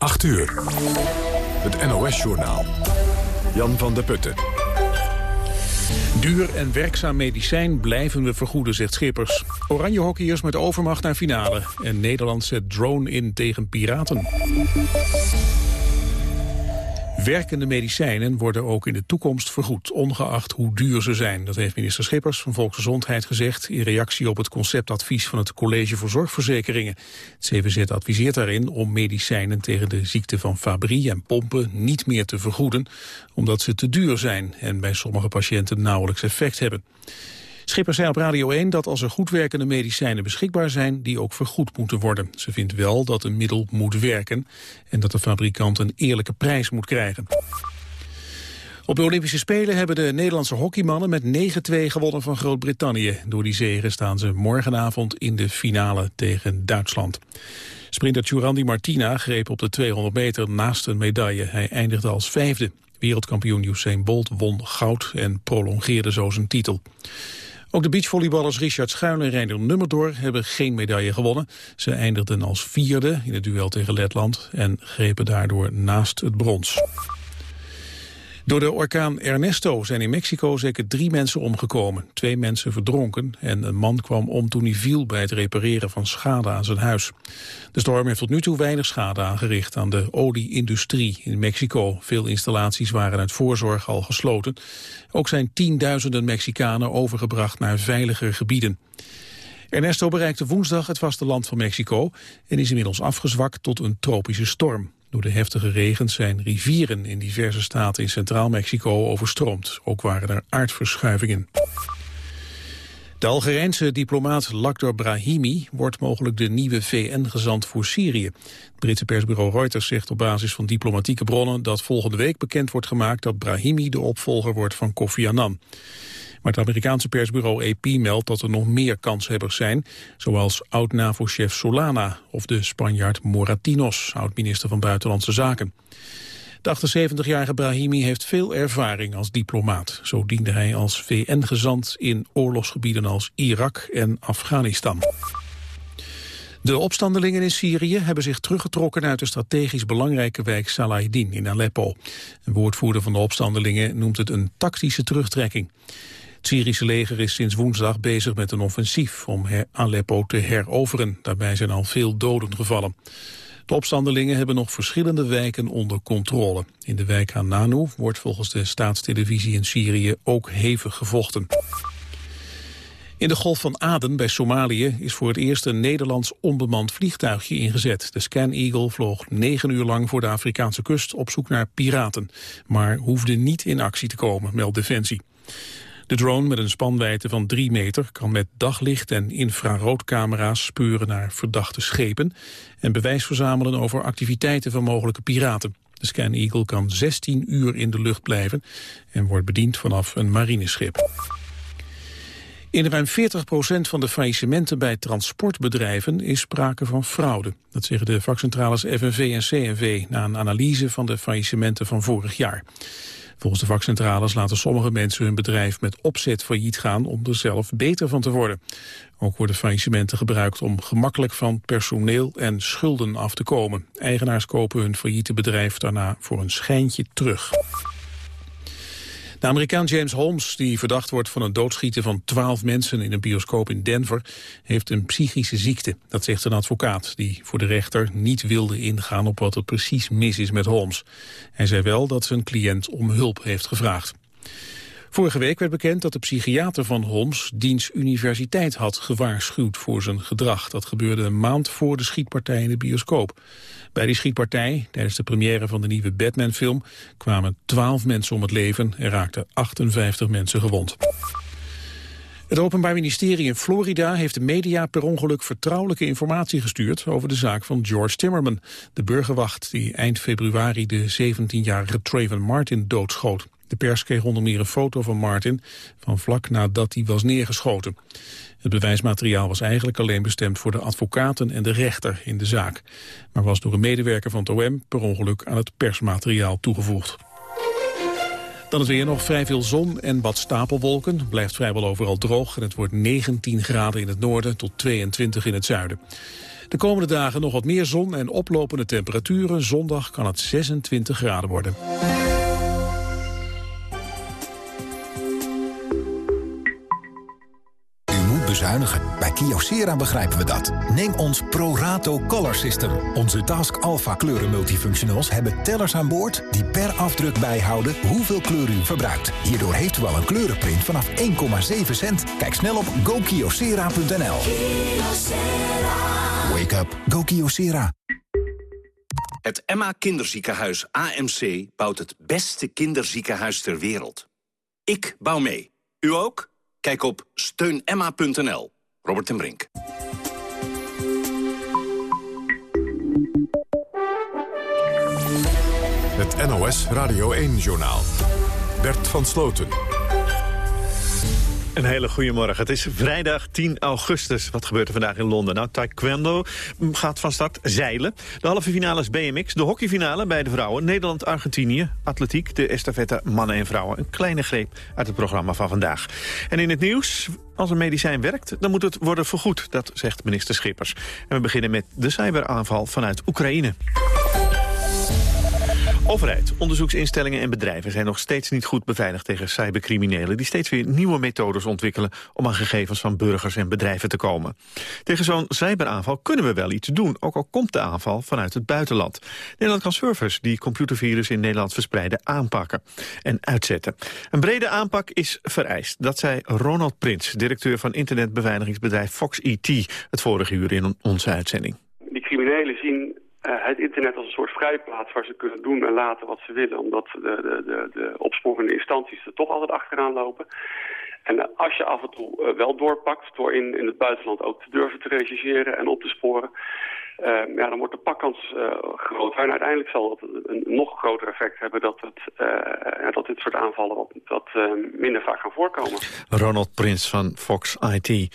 8 uur. Het NOS-journaal. Jan van der Putten. Duur en werkzaam medicijn blijven we vergoeden, zegt Schippers. Oranje hockeyers met overmacht naar finale. En Nederland zet drone in tegen piraten. Werkende medicijnen worden ook in de toekomst vergoed, ongeacht hoe duur ze zijn. Dat heeft minister Schippers van Volksgezondheid gezegd in reactie op het conceptadvies van het College voor Zorgverzekeringen. Het CVZ adviseert daarin om medicijnen tegen de ziekte van Fabry en pompen niet meer te vergoeden, omdat ze te duur zijn en bij sommige patiënten nauwelijks effect hebben. Schipper zei op Radio 1 dat als er goed werkende medicijnen beschikbaar zijn, die ook vergoed moeten worden. Ze vindt wel dat een middel moet werken en dat de fabrikant een eerlijke prijs moet krijgen. Op de Olympische Spelen hebben de Nederlandse hockeymannen met 9-2 gewonnen van Groot-Brittannië. Door die zegen staan ze morgenavond in de finale tegen Duitsland. Sprinter Jurandi Martina greep op de 200 meter naast een medaille. Hij eindigde als vijfde. Wereldkampioen Usain Bolt won goud en prolongeerde zo zijn titel. Ook de beachvolleyballers Richard Schuil en Reiner Nummerdoor hebben geen medaille gewonnen. Ze eindigden als vierde in het duel tegen Letland en grepen daardoor naast het brons. Door de orkaan Ernesto zijn in Mexico zeker drie mensen omgekomen. Twee mensen verdronken en een man kwam om toen hij viel bij het repareren van schade aan zijn huis. De storm heeft tot nu toe weinig schade aangericht aan de olieindustrie in Mexico. Veel installaties waren uit voorzorg al gesloten. Ook zijn tienduizenden Mexicanen overgebracht naar veiliger gebieden. Ernesto bereikte woensdag het vasteland van Mexico en is inmiddels afgezwakt tot een tropische storm. Door de heftige regens zijn rivieren in diverse staten in Centraal-Mexico overstroomd. Ook waren er aardverschuivingen. De Algerijnse diplomaat Lakhdar Brahimi wordt mogelijk de nieuwe VN-gezant voor Syrië. Het Britse persbureau Reuters zegt op basis van diplomatieke bronnen dat volgende week bekend wordt gemaakt dat Brahimi de opvolger wordt van Kofi Annan. Maar het Amerikaanse persbureau AP meldt dat er nog meer kanshebbers zijn, zoals oud-NAVO-chef Solana of de Spanjaard Moratinos, oud-minister van Buitenlandse Zaken. De 78-jarige Brahimi heeft veel ervaring als diplomaat. Zo diende hij als VN-gezant in oorlogsgebieden als Irak en Afghanistan. De opstandelingen in Syrië hebben zich teruggetrokken uit de strategisch belangrijke wijk Salahdin in Aleppo. Een woordvoerder van de opstandelingen noemt het een tactische terugtrekking. Het Syrische leger is sinds woensdag bezig met een offensief om Aleppo te heroveren. Daarbij zijn al veel doden gevallen. De opstandelingen hebben nog verschillende wijken onder controle. In de wijk Hananu wordt volgens de staatstelevisie in Syrië ook hevig gevochten. In de Golf van Aden bij Somalië is voor het eerst een Nederlands onbemand vliegtuigje ingezet. De Scan Eagle vloog negen uur lang voor de Afrikaanse kust op zoek naar piraten. Maar hoefde niet in actie te komen, meldt Defensie. De drone met een spanwijdte van 3 meter kan met daglicht en infraroodcamera's speuren naar verdachte schepen en bewijs verzamelen over activiteiten van mogelijke piraten. De Scan Eagle kan 16 uur in de lucht blijven en wordt bediend vanaf een marineschip. In ruim 40% van de faillissementen bij transportbedrijven is sprake van fraude. Dat zeggen de vakcentrales FNV en CNV na een analyse van de faillissementen van vorig jaar. Volgens de vakcentrales laten sommige mensen hun bedrijf met opzet failliet gaan om er zelf beter van te worden. Ook worden faillissementen gebruikt om gemakkelijk van personeel en schulden af te komen. Eigenaars kopen hun failliete bedrijf daarna voor een schijntje terug. De Amerikaan James Holmes, die verdacht wordt van het doodschieten van twaalf mensen in een bioscoop in Denver, heeft een psychische ziekte. Dat zegt een advocaat, die voor de rechter niet wilde ingaan op wat er precies mis is met Holmes. Hij zei wel dat zijn cliënt om hulp heeft gevraagd. Vorige week werd bekend dat de psychiater van Holmes diens universiteit had gewaarschuwd voor zijn gedrag. Dat gebeurde een maand voor de schietpartij in de bioscoop. Bij die schietpartij, tijdens de première van de nieuwe Batman-film, kwamen 12 mensen om het leven en raakten 58 mensen gewond. Het Openbaar Ministerie in Florida heeft de media per ongeluk vertrouwelijke informatie gestuurd over de zaak van George Timmerman, de burgerwacht die eind februari de 17-jarige Trayvon Martin doodschoot. De pers kreeg onder meer een foto van Martin van vlak nadat hij was neergeschoten. Het bewijsmateriaal was eigenlijk alleen bestemd voor de advocaten en de rechter in de zaak, maar was door een medewerker van het OM per ongeluk aan het persmateriaal toegevoegd. Dan het weer nog vrij veel zon en wat stapelwolken. Blijft vrijwel overal droog en het wordt 19 graden in het noorden tot 22 in het zuiden. De komende dagen nog wat meer zon en oplopende temperaturen. Zondag kan het 26 graden worden. Bezuinigen. Bij Kyocera begrijpen we dat. Neem ons ProRato Color System. Onze Task Alpha kleuren multifunctionals hebben tellers aan boord... die per afdruk bijhouden hoeveel kleur u verbruikt. Hierdoor heeft u al een kleurenprint vanaf 1,7 cent. Kijk snel op gokyocera.nl. Wake up. Go Kyocera. Het Emma Kinderziekenhuis AMC bouwt het beste kinderziekenhuis ter wereld. Ik bouw mee. U ook? Kijk op steunemma.nl. Robert ten Brink. Het NOS Radio 1-journaal. Bert van Sloten. Een hele goede morgen. Het is vrijdag 10 augustus. Wat gebeurt er vandaag in Londen? Nou, taekwondo gaat van start zeilen. De halve finale is BMX. De hockeyfinale bij de vrouwen. Nederland-Argentinië. Atletiek, de estafette mannen en vrouwen. Een kleine greep uit het programma van vandaag. En in het nieuws, als een medicijn werkt, dan moet het worden vergoed. Dat zegt minister Schippers. En we beginnen met de cyberaanval vanuit Oekraïne. Overheid, onderzoeksinstellingen en bedrijven zijn nog steeds niet goed beveiligd tegen cybercriminelen die steeds weer nieuwe methodes ontwikkelen om aan gegevens van burgers en bedrijven te komen. Tegen zo'n cyberaanval kunnen we wel iets doen, ook al komt de aanval vanuit het buitenland. Nederland kan servers die computervirus in Nederland verspreiden aanpakken en uitzetten. Een brede aanpak is vereist, dat zei Ronald Prins, directeur van internetbeveiligingsbedrijf Fox IT, het vorige uur in onze uitzending. Criminelen zien uh, het internet als een soort vrijplaats waar ze kunnen doen en laten wat ze willen. Omdat de, de, de, de opsporende instanties er toch altijd achteraan lopen. En als je af en toe uh, wel doorpakt door in, in het buitenland ook te durven te rechercheren en op te sporen... ja, dan wordt de pakkans groter. En uiteindelijk zal het een nog groter effect hebben dat, het, dat dit soort aanvallen wat, wat minder vaak gaan voorkomen. Ronald Prins van Fox IT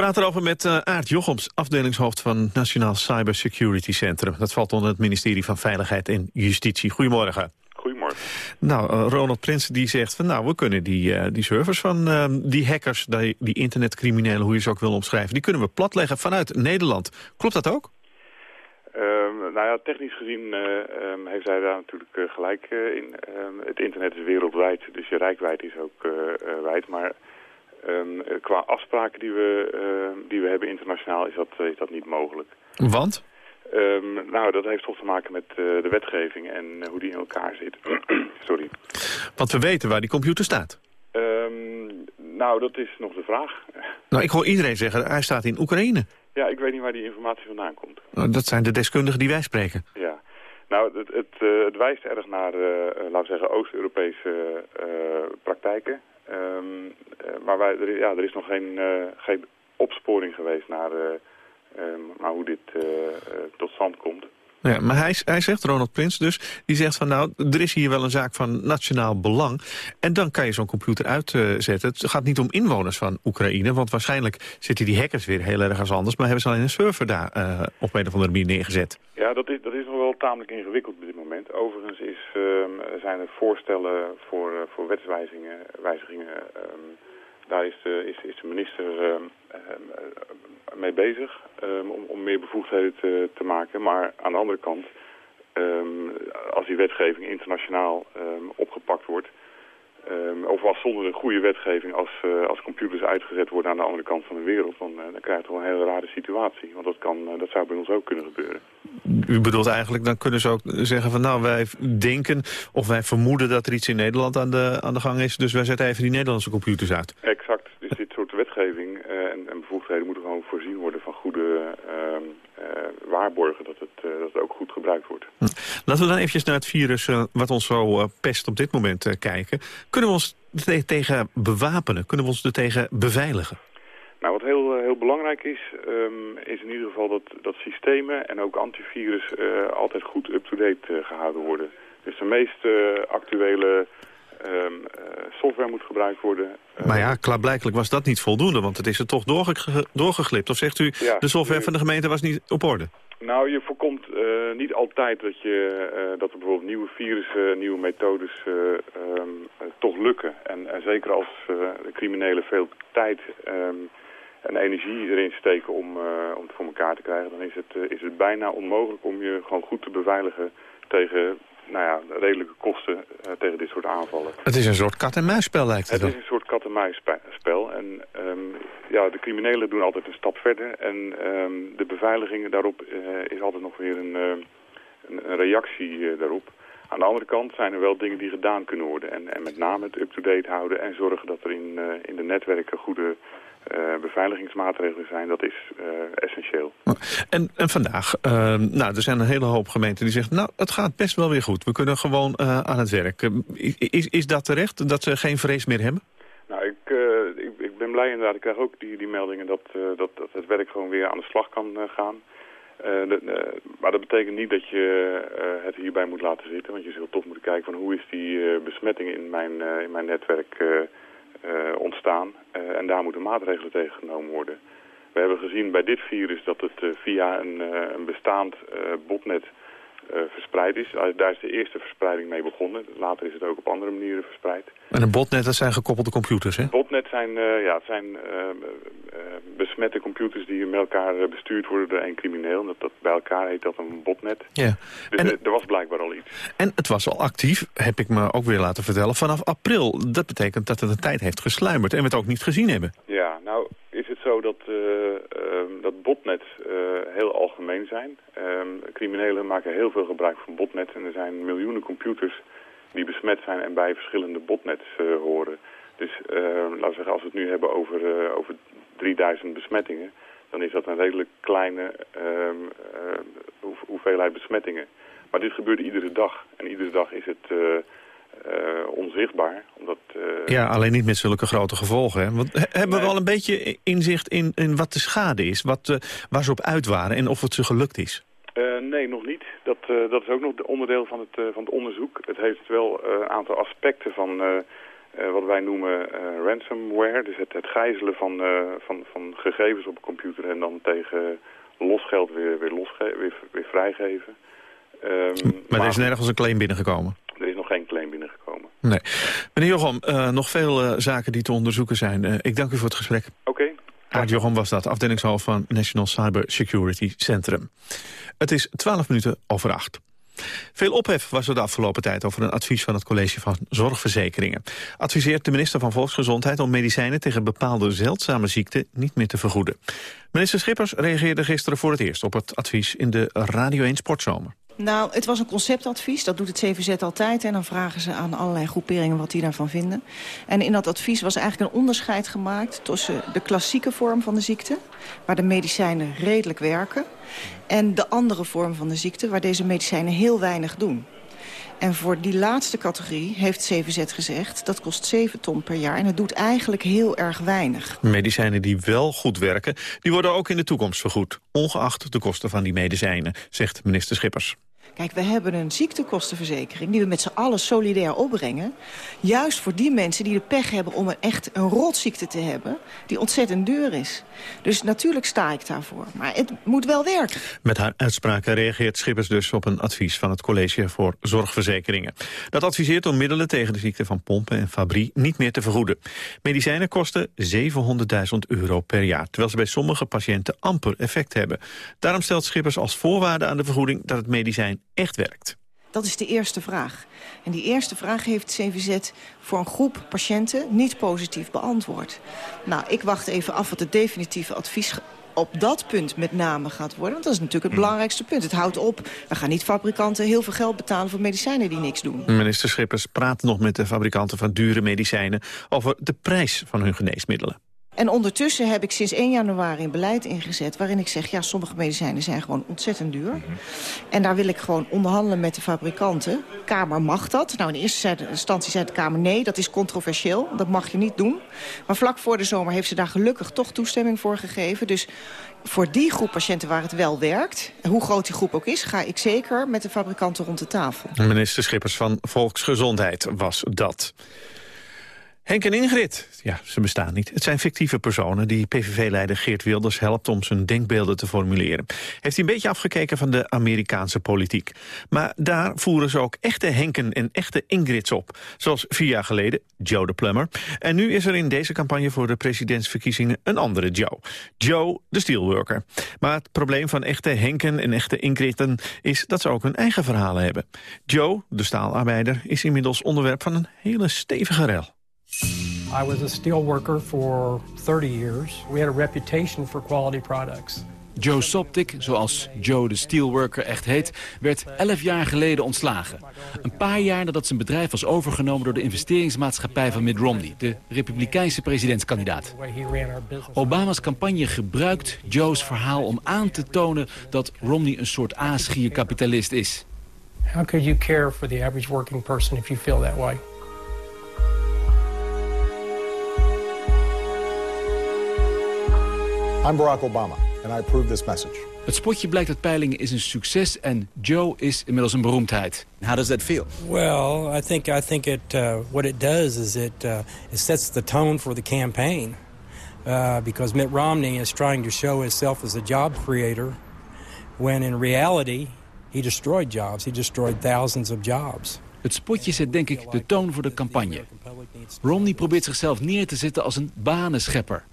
praat erover met uh, Aart Jochems, afdelingshoofd van Nationaal Cybersecurity Centrum. Dat valt onder het ministerie van Veiligheid en Justitie. Goedemorgen. Goedemorgen. Nou, Ronald Prins die zegt van nou, we kunnen die, uh, die servers van uh, die hackers, die, die internetcriminelen, hoe je ze ook wil omschrijven, die kunnen we platleggen vanuit Nederland. Klopt dat ook? Um, nou ja, technisch gezien um, heeft hij daar natuurlijk gelijk in. Um, het internet is wereldwijd, dus je rijkwijd is ook wijd. Maar qua afspraken die we, die we hebben internationaal is dat, is dat niet mogelijk. Want? Nou, dat heeft toch te maken met de wetgeving en hoe die in elkaar zit. Sorry. Want we weten waar die computer staat. Nou, dat is nog de vraag. Nou, ik hoor iedereen zeggen, hij staat in Oekraïne. Ja, ik weet niet waar die informatie vandaan komt. Nou, dat zijn de deskundigen die wij spreken. Ja. Nou, het, het, uh, het wijst erg naar, laten we zeggen, Oost-Europese praktijken. Um, maar wij, er, ja, er is nog geen, uh, geen opsporing geweest naar, um, naar hoe dit tot stand komt. Ja, maar hij, hij zegt, Ronald Prins dus, die zegt van nou, er is hier wel een zaak van nationaal belang. En dan kan je zo'n computer uitzetten. Het gaat niet om inwoners van Oekraïne, want waarschijnlijk zitten die hackers weer heel ergens anders. Maar hebben ze alleen een server daar uh, op een of andere manier neergezet. Ja, dat is, dat is nog wel tamelijk ingewikkeld op dit moment. Overigens is, um, zijn er voorstellen voor, uh, voor wetswijzigingen. Wijzigingen, um, daar is de, is, is de minister um, mee bezig um, om, om meer bevoegdheden te, te maken. Maar aan de andere kant, als die wetgeving internationaal opgepakt wordt... Um, of als zonder een goede wetgeving, als, uh, als computers uitgezet worden aan de andere kant van de wereld, dan, uh, dan krijg je wel een hele rare situatie. Want dat, kan, uh, dat zou bij ons ook kunnen gebeuren. U bedoelt eigenlijk, dan kunnen ze ook zeggen van nou, wij denken of wij vermoeden dat er iets in Nederland aan de, aan de gang is, dus wij zetten even die Nederlandse computers uit. Exact. Dus dit soort wetgeving en, en bevoegdheden moeten gewoon voorzien worden van goede waarborgen dat het, dat het ook goed gebruikt wordt. Hm. Laten we dan eventjes naar het virus wat ons zo pest op dit moment kijken. Kunnen we ons er tegen bewapenen? Kunnen we ons er tegen beveiligen? Nou, wat heel, heel belangrijk is, um, is in ieder geval dat, dat systemen en ook antivirus altijd goed up-to-date gehouden worden. Dus de meest actuele um, software moet gebruikt worden. maar ja, klaarblijkelijk was dat niet voldoende, want het is er toch doorge doorgeglipt. Of zegt u, ja, de software van de gemeente was niet op orde? Nou, je voorkomt uh, niet altijd dat, je, uh, dat er bijvoorbeeld nieuwe virussen, nieuwe methodes uh, um, toch lukken. En, en zeker als de criminelen veel tijd um, en energie erin steken om, om het voor elkaar te krijgen... dan is het, is het bijna onmogelijk om je gewoon goed te beveiligen tegen nou ja, redelijke kosten tegen dit soort aanvallen. Het is een soort kat-en-muisspel lijkt het Het is een soort kat-en-muisspel. En um, ja, de criminelen doen altijd een stap verder. En um, de beveiliging daarop uh, is altijd nog weer een, uh, een, een, reactie uh, daarop. Aan de andere kant zijn er wel dingen die gedaan kunnen worden. En, en met name het up-to-date houden en zorgen dat er in, in de netwerken goede beveiligingsmaatregelen zijn. Dat is essentieel. En, en vandaag, ehm, nou, er zijn een hele hoop gemeenten die zeggen... nou, het gaat best wel weer goed. We kunnen gewoon aan het werk. Is, is dat terecht, dat ze geen vrees meer hebben? Nou, ik, ik, ik, ben blij inderdaad. Ik krijg ook die, die meldingen dat, dat, dat het werk gewoon weer aan de slag kan gaan. De, maar dat betekent niet dat je het hierbij moet laten zitten. Want je zult toch moeten kijken van hoe is die besmetting in mijn, in mijn netwerk ontstaan. en daar moeten maatregelen tegen genomen worden. We hebben gezien bij dit virus dat het via een, een bestaand botnet verspreid is. Daar is de eerste verspreiding mee begonnen. Later is het ook op andere manieren verspreid. En een botnet, dat zijn gekoppelde computers, hè? Botnet zijn, uh, ja, het zijn uh, besmette computers die met elkaar bestuurd worden door één crimineel. Dat, dat, bij elkaar heet dat een botnet. Ja. Dus en, er was blijkbaar al iets. En het was al actief, heb ik me ook weer laten vertellen, vanaf april. Dat betekent dat het een tijd heeft gesluimerd en we het ook niet gezien hebben. Ja, nou is het zo dat, uh, dat botnet uh, heel algemeen zijn. Uh, criminelen maken heel veel gebruik van botnet en er zijn miljoenen computers die besmet zijn en bij verschillende botnets horen. Dus laten we zeggen, als we het nu hebben over, over 3000 besmettingen, dan is dat een redelijk kleine ehm, hoeveelheid besmettingen. Maar dit gebeurt iedere dag en iedere dag is het uh, onzichtbaar. Omdat, uh... Ja, alleen niet met zulke grote gevolgen. Hè? Want hebben nee. we wel een beetje inzicht in, in wat de schade is? Wat, uh, waar ze op uit waren en of het ze gelukt is? nee, nog niet. Dat, dat is ook nog onderdeel van het, van het onderzoek. Het heeft wel een aantal aspecten van wat wij noemen ransomware. Dus het, het gijzelen van, van, van gegevens op een computer en dan tegen losgeld weer, weer, losge weer, weer vrijgeven. Um, maar, maar er is nergens een claim binnengekomen? Er is nog geen claim binnengekomen. Nee. Meneer Jochem, uh, nog veel uh, zaken die te onderzoeken zijn. Uh, ik dank u voor het gesprek. Oké. Okay. Jochem was dat, afdelingshoofd van National Cyber Security Centrum. Het is 12 minuten over acht. Veel ophef was er de afgelopen tijd over een advies van het College van Zorgverzekeringen. Adviseert de minister van Volksgezondheid om medicijnen tegen bepaalde zeldzame ziekten niet meer te vergoeden. Minister Schippers reageerde gisteren voor het eerst op het advies in de Radio 1 Sportzomer. Nou, het was een conceptadvies. Dat doet het CVZ altijd. En dan vragen ze aan allerlei groeperingen wat die daarvan vinden. En in dat advies was eigenlijk een onderscheid gemaakt... tussen de klassieke vorm van de ziekte... waar de medicijnen redelijk werken... en de andere vorm van de ziekte... waar deze medicijnen heel weinig doen. En voor die laatste categorie heeft CVZ gezegd... dat kost 7 ton per jaar en het doet eigenlijk heel erg weinig. Medicijnen die wel goed werken, die worden ook in de toekomst vergoed. Ongeacht de kosten van die medicijnen, zegt minister Schippers. Kijk, we hebben een ziektekostenverzekering die we met z'n allen solidair opbrengen. Juist voor die mensen die de pech hebben om een echt een rotziekte te hebben... die ontzettend duur is. Dus natuurlijk sta ik daarvoor. Maar het moet wel werken. Met haar uitspraken reageert Schippers dus op een advies... van het College voor Zorgverzekeringen. Dat adviseert om middelen tegen de ziekte van pompen en fabrie niet meer te vergoeden. Medicijnen kosten 700.000 euro per jaar... terwijl ze bij sommige patiënten amper effect hebben. Daarom stelt Schippers als voorwaarde aan de vergoeding... dat het medicijn echt werkt? Dat is de eerste vraag. En die eerste vraag heeft CVZ voor een groep patiënten niet positief beantwoord. Nou, ik wacht even af wat het definitieve advies op dat punt met name gaat worden. Want dat is natuurlijk het hmm. belangrijkste punt. Het houdt op. We gaan niet fabrikanten heel veel geld betalen voor medicijnen die niks doen. Minister Schippers praat nog met de fabrikanten van dure medicijnen... over de prijs van hun geneesmiddelen. En ondertussen heb ik sinds 1 januari een beleid ingezet... waarin ik zeg, ja, sommige medicijnen zijn gewoon ontzettend duur. Mm -hmm. En daar wil ik gewoon onderhandelen met de fabrikanten. Kamer mag dat. Nou, in eerste instantie zei de Kamer nee, dat is controversieel. Dat mag je niet doen. Maar vlak voor de zomer heeft ze daar gelukkig toch toestemming voor gegeven. Dus voor die groep patiënten waar het wel werkt... hoe groot die groep ook is, ga ik zeker met de fabrikanten rond de tafel. Minister Schippers van Volksgezondheid was dat. Henk en Ingrid, ja, ze bestaan niet. Het zijn fictieve personen die PVV-leider Geert Wilders helpt om zijn denkbeelden te formuleren. Heeft hij een beetje afgekeken van de Amerikaanse politiek. Maar daar voeren ze ook echte Henken en echte Ingrids op. Zoals vier jaar geleden Joe de Plummer. En nu is er in deze campagne voor de presidentsverkiezingen een andere Joe. Joe de Steelworker. Maar het probleem van echte Henken en echte Ingriden is dat ze ook hun eigen verhalen hebben. Joe, de staalarbeider, is inmiddels onderwerp van een hele stevige rel. I was a steel worker for 30 years. We had a reputation for quality products. Joe Soptic, zoals Joe de Steelworker echt heet, werd 11 jaar geleden ontslagen. Een paar jaar nadat zijn bedrijf was overgenomen door de investeringsmaatschappij van Mitt Romney, de republikeinse presidentskandidaat. Obama's campagne gebruikt Joe's verhaal om aan te tonen dat Romney een soort aasgierkapitalist is. How could you care for the average working person if you feel that way? I'm Barack Obama and I approve this message. Het spotje blijkt uit peilingen is een succes en Joe is inmiddels een beroemdheid. How does that feel? Well, I think I think it uh, what it does is it uh, it sets the tone for the campaign. Uh, because Mitt Romney is trying to show himself as a job creator when in reality he destroyed jobs. He destroyed thousands of jobs. Het spotje zet denk ik de toon voor de campagne. Romney probeert zichzelf neer te zetten als een banenschepper.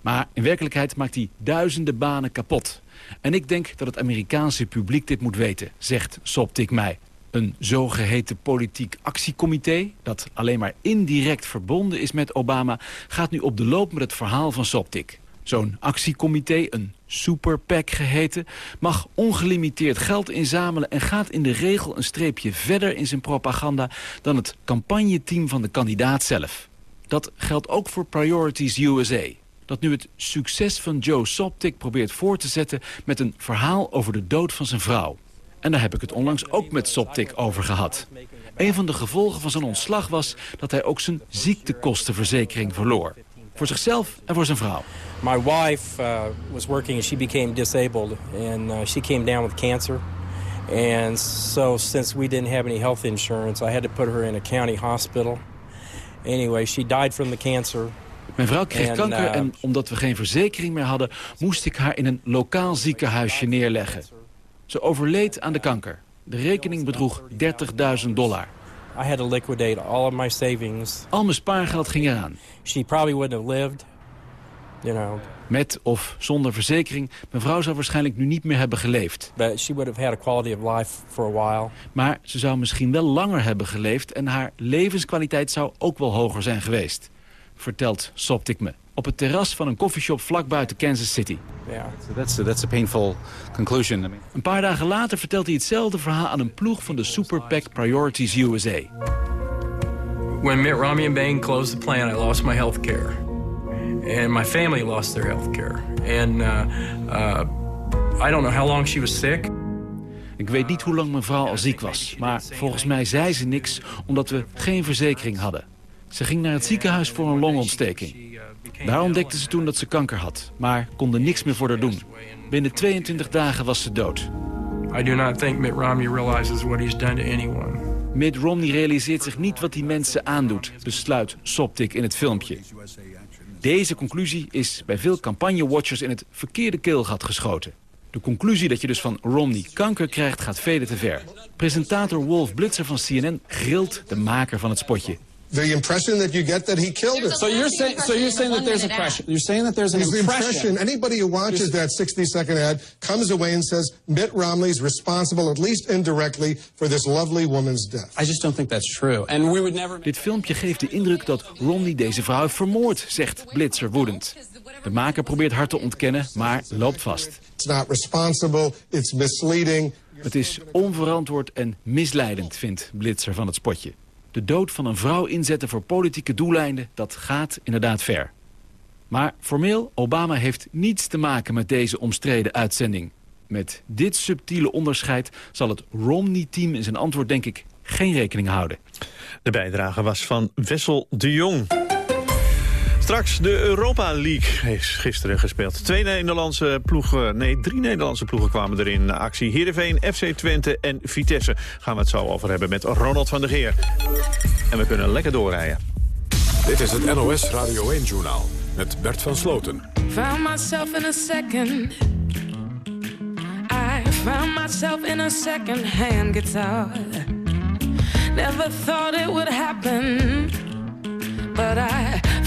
Maar in werkelijkheid maakt hij duizenden banen kapot. En ik denk dat het Amerikaanse publiek dit moet weten, zegt Soptik mij. Een zogeheten politiek actiecomité, dat alleen maar indirect verbonden is met Obama... gaat nu op de loop met het verhaal van Soptik. Zo'n actiecomité, een Super PAC geheten, mag ongelimiteerd geld inzamelen... en gaat in de regel een streepje verder in zijn propaganda... dan het campagneteam van de kandidaat zelf. Dat geldt ook voor Priorities USA dat nu het succes van Joe Soptic probeert voor te zetten... met een verhaal over de dood van zijn vrouw. En daar heb ik het onlangs ook met Soptic over gehad. Een van de gevolgen van zijn ontslag was dat hij ook zijn ziektekostenverzekering verloor. Voor zichzelf en voor zijn vrouw. My wife uh, was working and she became disabled and uh, she came down with cancer. And so since we didn't have any health insurance, I had to put her in a county hospital. Anyway, she died from the cancer. Mijn vrouw kreeg kanker uh, en omdat we geen verzekering meer hadden... moest ik haar in een lokaal ziekenhuisje neerleggen. Ze overleed aan de kanker. De rekening bedroeg 30.000 dollar. I had to liquidate all of my savings. Al mijn spaargeld ging eraan. She probably wouldn't have lived. You know. Met of zonder verzekering, mijn vrouw zou waarschijnlijk nu niet meer hebben geleefd. But she would have had a quality of life for a while. Maar ze zou misschien wel langer hebben geleefd... en haar levenskwaliteit zou ook wel hoger zijn geweest vertelt Soptic me. Op het terras van een koffieshop vlak buiten Kansas City. Yeah. So that's, a, that's a painful conclusion. Een paar dagen later vertelt hij hetzelfde verhaal aan een ploeg van de Super PAC Priorities USA. When Mitt Romney and Bain closed the plant, I lost my health care. And my family lost their health care. And uh, uh, I don't know how long she was sick. Ik weet niet hoe lang mijn vrouw al ziek was. Maar volgens mij zei ze niks omdat we geen verzekering hadden. Ze ging naar het ziekenhuis voor een longontsteking. Daar ontdekte ze toen dat ze kanker had, maar kon er niks meer voor haar doen. Binnen 22 dagen was ze dood. I do not think Mitt Romney realizes what he's done to anyone. Mitt Romney realiseert zich niet wat die mensen aandoet, besluit Soptic in het filmpje. Deze conclusie is bij veel campagnewatchers in het verkeerde keelgat geschoten. De conclusie dat je dus van Romney kanker krijgt gaat vele te ver. Presentator Wolf Blitzer van CNN grilt de maker van het spotje the impression that you get that he killed her. So you're saying, so you're saying that there's a impression. You're saying that there's an There's impression. the impression. Anybody who watches that 60 second ad comes away and says Mitt Romney's responsible, at least indirectly, for this lovely woman's death. I just don't think that's true. And we would never. Dit filmpje geeft de indruk dat Romney deze vrouw heeft vermoord, zegt Blitzer woedend. De maker probeert hard te ontkennen, maar loopt vast. It's not responsible. It's misleading. Het is onverantwoord en misleidend, vindt Blitzer van het spotje. De dood van een vrouw inzetten voor politieke doeleinden, dat gaat inderdaad ver. Maar formeel, Obama heeft niets te maken met deze omstreden uitzending. Met dit subtiele onderscheid zal het Romney-team in zijn antwoord denk ik geen rekening houden. De bijdrage was van Wessel de Jong. Straks de Europa League is gisteren gespeeld. Twee Nederlandse ploegen, nee, drie Nederlandse ploegen kwamen er in actie. Heerenveen, FC Twente en Vitesse. Gaan we het zo over hebben met Ronald van der Geer. En we kunnen lekker doorrijden. Dit is het NOS Radio 1-journaal met Bert van Sloten. Found myself in a second. I found myself in a second-hand guitar. Never thought it would happen. But I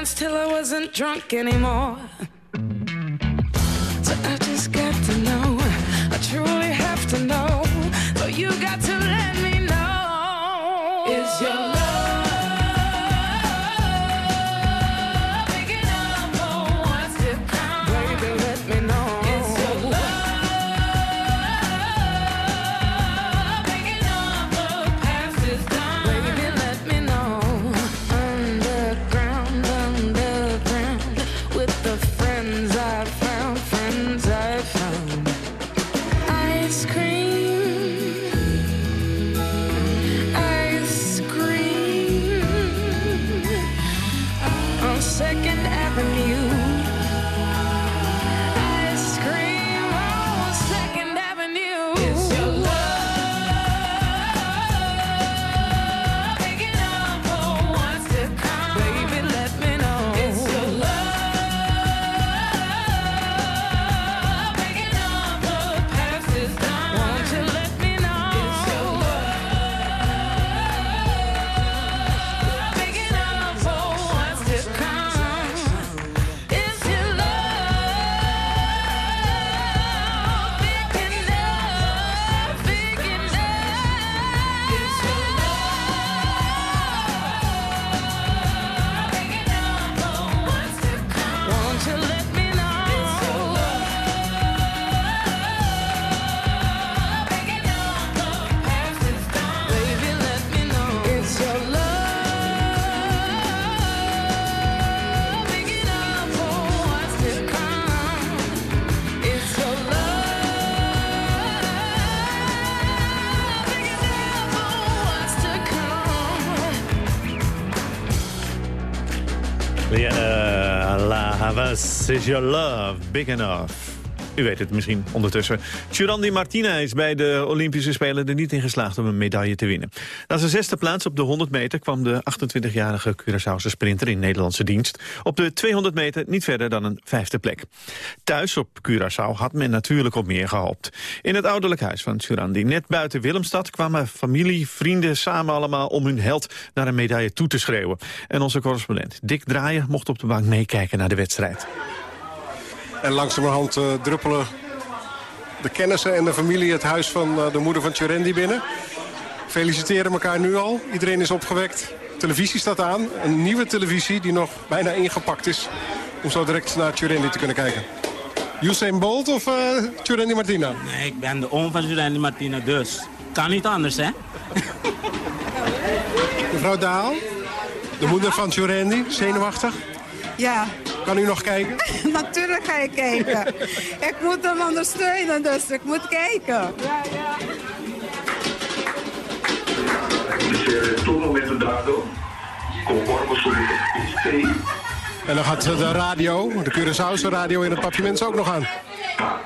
danced till I wasn't drunk anymore. So I just got to know, I truly have to know. So you got to let is your love big enough. U weet het misschien ondertussen. Churandi Martina is bij de Olympische Spelen er niet in geslaagd om een medaille te winnen. Na zijn zesde plaats op de 100 meter kwam de 28-jarige Curaçaose sprinter in Nederlandse dienst. Op de 200 meter niet verder dan een vijfde plek. Thuis op Curaçao had men natuurlijk op meer gehoopt. In het ouderlijk huis van Churandi, net buiten Willemstad, kwamen familie, vrienden samen allemaal om hun held naar een medaille toe te schreeuwen. En onze correspondent Dick Draaien mocht op de bank meekijken naar de wedstrijd. En langzamerhand eh, druppelen de kennissen en de familie het huis van eh, de moeder van Tjurendi binnen. Feliciteren elkaar nu al. Iedereen is opgewekt. Televisie staat aan. Een nieuwe televisie die nog bijna ingepakt is. Om zo direct naar Tjurendi te kunnen kijken. Usain Bolt of uh, Tjurendi Martina? Nee, ik ben de oom van Juliane Martina, dus kan niet anders, hè? Mevrouw Daal, de moeder van Tjurendi, zenuwachtig. Ja. Kan u nog kijken? Natuurlijk ga ik kijken. ik moet hem ondersteunen, dus ik moet kijken. Ja, ja. En dan gaat de radio, de Curaçaose radio in het papiamento ook nog aan.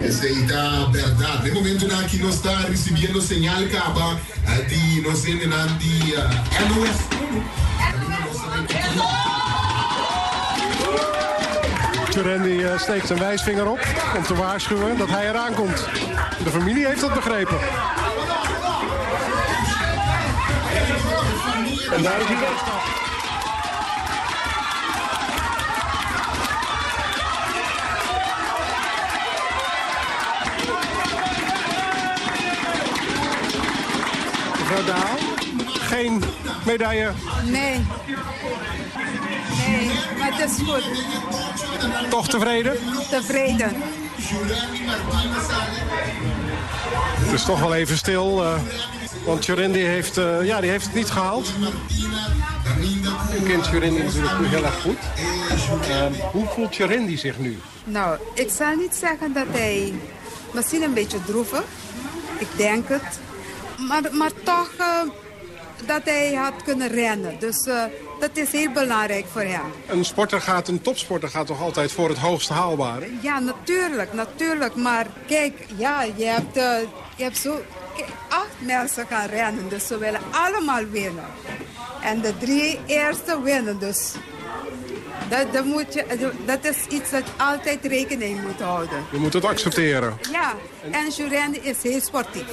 Aceita verdade. No momento na que nós está recebendo señal caba de nós sendo na de NOS. Turendi uh, steekt zijn wijsvinger op om te waarschuwen dat hij eraan komt. De familie heeft dat begrepen. En daar is hij. Mevrouw Daal, geen medaille. Nee. Het is goed. Toch tevreden? Tevreden. Het is toch wel even stil. Uh, Want Jurendi heeft, uh, ja, die heeft het niet gehaald. U kent Jurendi natuurlijk heel erg goed. Uh, hoe voelt Jurendi zich nu? Nou, ik zal niet zeggen dat hij misschien een beetje droevig. Ik denk het. Maar, maar toch uh, dat hij had kunnen rennen. Dus dat is heel belangrijk voor hem. Een sporter gaat, een topsporter gaat toch altijd voor het hoogste haalbare? Ja, natuurlijk, natuurlijk. Maar kijk, ja, je hebt, uh, je hebt zo... Kijk, acht mensen gaan rennen, dus ze willen allemaal winnen. En de drie eerste winnen, dus... Dat, dat, moet je, dat is iets dat je altijd rekening moet houden. Je moet het accepteren. Ja, en Jurende is heel sportief.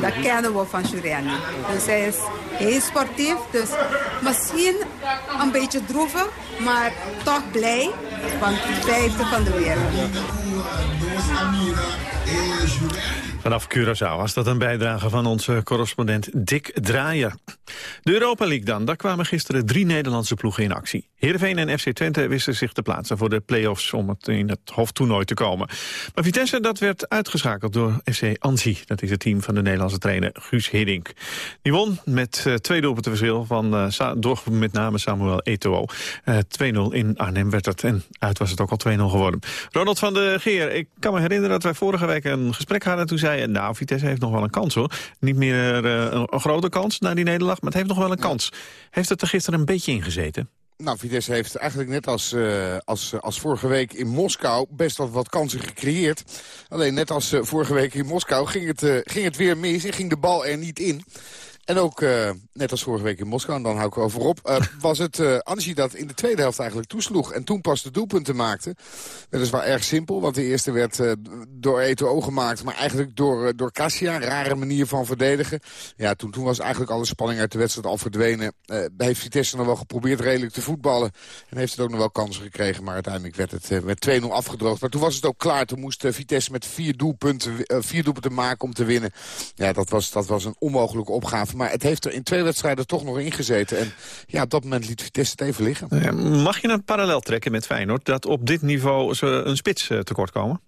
Dat kennen we van Jurende. Dus hij is heel sportief. Dus misschien een beetje droevig, maar toch blij. Want vijfde van de wereld. Vanaf Curaçao was dat een bijdrage van onze correspondent Dick Draaier. De Europa League dan. Daar kwamen gisteren drie Nederlandse ploegen in actie. Heerenveen en FC Twente wisten zich te plaatsen voor de play-offs... om het in het hoofdtoernooi te komen. Maar Vitesse dat werd uitgeschakeld door FC Anzi. Dat is het team van de Nederlandse trainer Guus Hiddink. Die won met uh, twee doelpunten verschil van uh, door met name Samuel Eto'o. Uh, 2-0 in Arnhem werd het en uit was het ook al 2-0 geworden. Ronald van der Geer, ik kan me herinneren dat wij vorige week een gesprek hadden... toen zei nou, Vitesse heeft nog wel een kans hoor. Niet meer een, een grote kans na die nederlaag, maar het heeft nog wel een kans. Heeft het er gisteren een beetje ingezeten? Nou, Vitesse heeft eigenlijk net als, uh, als, als vorige week in Moskou best wel wat kansen gecreëerd. Alleen net als uh, vorige week in Moskou ging het, ging het weer mis en ging de bal er niet in. En ook, uh, net als vorige week in Moskou, en dan hou ik over op... Uh, was het uh, Angie dat in de tweede helft eigenlijk toesloeg... en toen pas de doelpunten maakte. Dat is wel erg simpel, want de eerste werd door Eto'o gemaakt... maar eigenlijk door, door Cassia, rare manier van verdedigen. Ja, toen, toen was eigenlijk alle spanning uit de wedstrijd al verdwenen. heeft Vitesse nog wel geprobeerd redelijk te voetballen... en heeft het ook nog wel kansen gekregen... maar uiteindelijk werd het met 2-0 afgedroogd. Maar toen was het ook klaar. Toen moest Vitesse met vier doelpunten, vier doelpunten maken om te winnen. Ja, dat was, dat was een onmogelijke opgave. Maar het heeft er in twee wedstrijden toch nog ingezeten. En ja, op dat moment liet Vitesse het even liggen. Mag je een parallel trekken met Feyenoord... dat op dit niveau ze een spits tekort komen?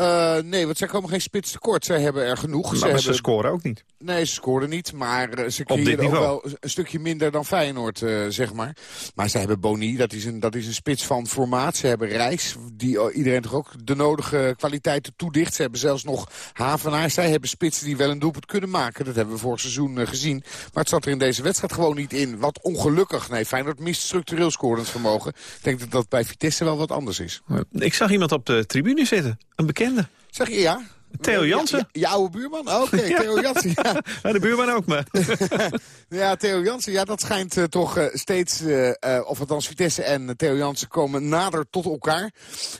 Uh, nee, want zij komen geen spits tekort. Zij hebben er genoeg. Maar, ze, maar hebben... ze scoren ook niet. Nee, ze scoren niet. Maar uh, ze creëren ook wel een stukje minder dan Feyenoord, uh, zeg maar. Maar ze hebben Boni, dat is, een, dat is een spits van formaat. Ze hebben Reis, die iedereen toch ook de nodige kwaliteiten toedicht. Ze hebben zelfs nog Havenaar. Zij hebben spitsen die wel een doelpunt kunnen maken. Dat hebben we vorig seizoen gezien. Maar het zat er in deze wedstrijd gewoon niet in. Wat ongelukkig. Nee, Feyenoord mist structureel scorend vermogen. Ik denk dat dat bij Vitesse wel wat anders is. Ik zag iemand op de tribune zitten. Een bekende. Zeg je ja? Theo Jansen. Ja, je oude buurman? Oh, Oké, okay. ja. Theo Jansen. Ja. ja. de buurman ook, maar. ja, Theo Jansen, ja, dat schijnt uh, toch uh, steeds, uh, of althans Vitesse en Theo Jansen komen nader tot elkaar.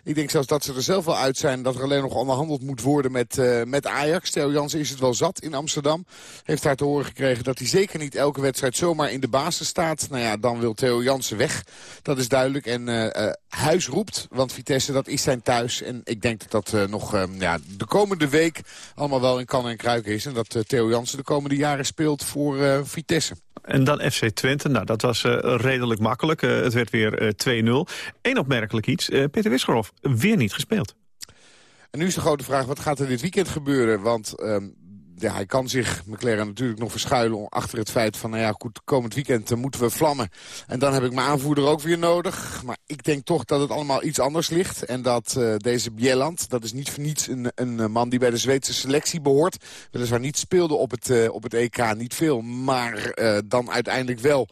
Ik denk zelfs dat ze er zelf wel uit zijn, dat er alleen nog onderhandeld moet worden met, met Ajax. Theo Jansen is het wel zat in Amsterdam. Heeft daar te horen gekregen dat hij zeker niet elke wedstrijd zomaar in de basis staat. Nou ja, dan wil Theo Jansen weg. Dat is duidelijk. En huis roept, want Vitesse, dat is zijn thuis. En ik denk dat dat nog ja, de komende week allemaal wel in kan en kruiken is. En dat uh, Theo Jansen de komende jaren speelt voor uh, Vitesse. En dan FC Twente, nou dat was uh, redelijk makkelijk. het werd weer 2-0. Eén opmerkelijk iets, Peter Wisgerhoff weer niet gespeeld. En nu is de grote vraag, wat gaat er dit weekend gebeuren? Want um, ja, hij kan zich, McLaren natuurlijk nog verschuilen achter het feit van... nou ja, goed, komend weekend uh, moeten we vlammen. En dan heb ik mijn aanvoerder ook weer nodig. Maar ik denk toch dat het allemaal iets anders ligt. En dat uh, deze Bieland, dat is niet voor niets een, een man die bij de Zweedse selectie behoort. Weliswaar niet speelde op het, op het EK, niet veel. Maar dan uiteindelijk wel,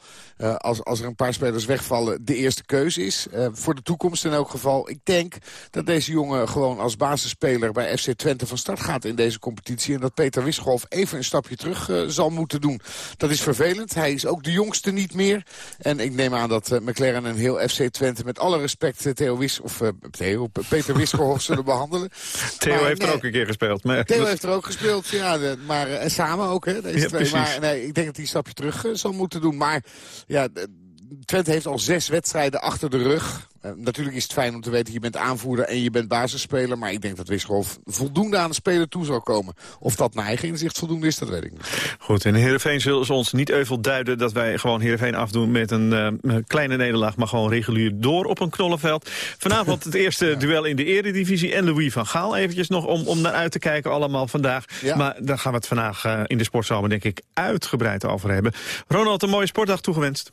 als, als er een paar spelers wegvallen, de eerste keuze is. voor de toekomst in elk geval. Ik denk dat deze jongen gewoon als basisspeler bij FC Twente van start gaat in deze competitie. En dat Peter Wisselhof even een stapje terug uh, zal moeten doen. Dat is vervelend. Hij is ook de jongste niet meer. En ik neem aan dat uh, McLaren en heel FC Twente met alle respect uh, Theo Wis of Theo, Peter Wisselhof zullen behandelen. Theo maar, heeft nee, er ook een keer gespeeld. Maar... Theo heeft er ook gespeeld, ja. De, maar samen ook, hè, deze ja, twee. Maar nee, ik denk dat hij een stapje terug zal moeten doen. Maar ja Twente heeft al zes wedstrijden achter de rug. Uh, natuurlijk is het fijn om te weten, je bent aanvoerder en je bent basisspeler. Maar ik denk dat Wisgerhof voldoende aan de speler toe zal komen. Of dat naar eigen inzicht voldoende is, dat weet ik niet. Goed, en Heerenveen zullen ze ons niet euvel duiden... dat wij gewoon Heerenveen afdoen met een uh, kleine nederlaag... maar gewoon regulier door op een knollenveld. Vanavond het eerste ja. duel in de eredivisie. En Louis van Gaal eventjes nog om, om naar uit te kijken allemaal vandaag. Ja. Maar daar gaan we het vandaag uh, in de sportzomer denk ik uitgebreid over hebben. Ronald, een mooie sportdag toegewenst.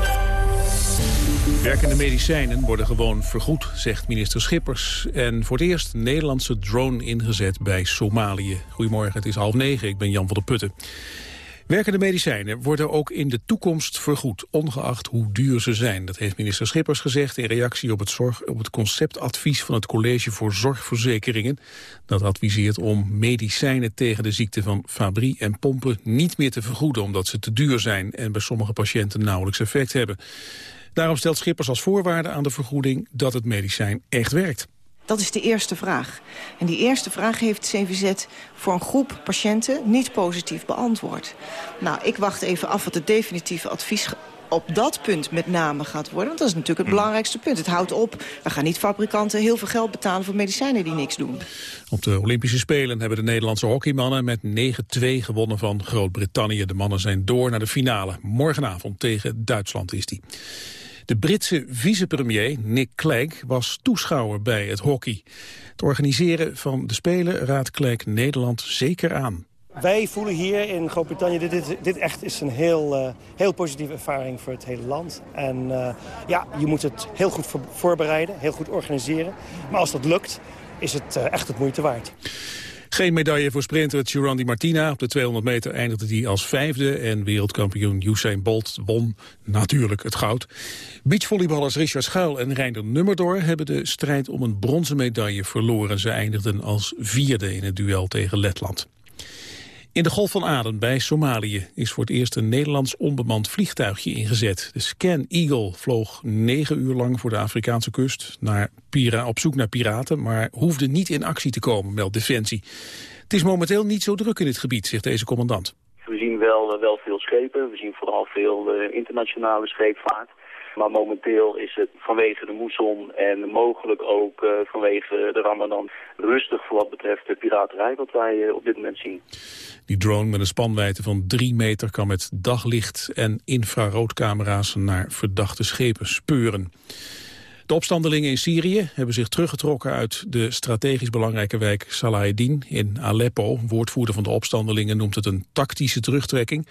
Werkende medicijnen worden gewoon vergoed, zegt minister Schippers. En voor het eerst Nederlandse drone ingezet bij Somalië. Goedemorgen, het is half negen, ik ben Jan van der Putten. Werkende medicijnen worden ook in de toekomst vergoed, ongeacht hoe duur ze zijn. Dat heeft minister Schippers gezegd in reactie op het, zorg, op het conceptadvies van het College voor Zorgverzekeringen. Dat adviseert om medicijnen tegen de ziekte van Fabry en pompen niet meer te vergoeden, omdat ze te duur zijn en bij sommige patiënten nauwelijks effect hebben. Daarom stelt Schippers als voorwaarde aan de vergoeding dat het medicijn echt werkt. Dat is de eerste vraag. En die eerste vraag heeft CVZ voor een groep patiënten niet positief beantwoord. Nou, ik wacht even af wat het definitieve advies op dat punt met name gaat worden. Want dat is natuurlijk het hmm. belangrijkste punt. Het houdt op. We gaan niet fabrikanten heel veel geld betalen voor medicijnen die niks doen. Op de Olympische Spelen hebben de Nederlandse hockeymannen met 9-2 gewonnen van Groot-Brittannië. De mannen zijn door naar de finale. Morgenavond tegen Duitsland is die. De Britse vicepremier Nick Clegg was toeschouwer bij het hockey. Het organiseren van de Spelen raadt Clegg Nederland zeker aan. Wij voelen hier in Groot-Brittannië, dit, dit, echt is een heel, uh, heel positieve ervaring voor het hele land. En uh, ja, je moet het heel goed voorbereiden, heel goed organiseren. Maar als dat lukt, is het uh, echt het moeite waard. Geen medaille voor sprinter Girandi Martina. Op de 200 meter eindigde hij als vijfde. En wereldkampioen Usain Bolt won natuurlijk het goud. Beachvolleyballers Richard Schuil en Reinder Nummerdoor... hebben de strijd om een bronzen medaille verloren. Ze eindigden als vierde in het duel tegen Letland. In de Golf van Aden bij Somalië is voor het eerst een Nederlands onbemand vliegtuigje ingezet. De Scan Eagle vloog negen uur lang voor de Afrikaanse kust naar Pira, op zoek naar piraten, maar hoefde niet in actie te komen, meldt Defensie. Het is momenteel niet zo druk in het gebied, zegt deze commandant. We zien wel, wel veel schepen, we zien vooral veel uh, internationale scheepvaart. Maar momenteel is het vanwege de moesson en mogelijk ook uh, vanwege de ramadan rustig voor wat betreft de piraterij wat wij uh, op dit moment zien. Die drone met een spanwijdte van drie meter kan met daglicht en infraroodcamera's naar verdachte schepen speuren. De opstandelingen in Syrië hebben zich teruggetrokken uit de strategisch belangrijke wijk Salaheddin in Aleppo. Woordvoerder van de opstandelingen noemt het een tactische terugtrekking.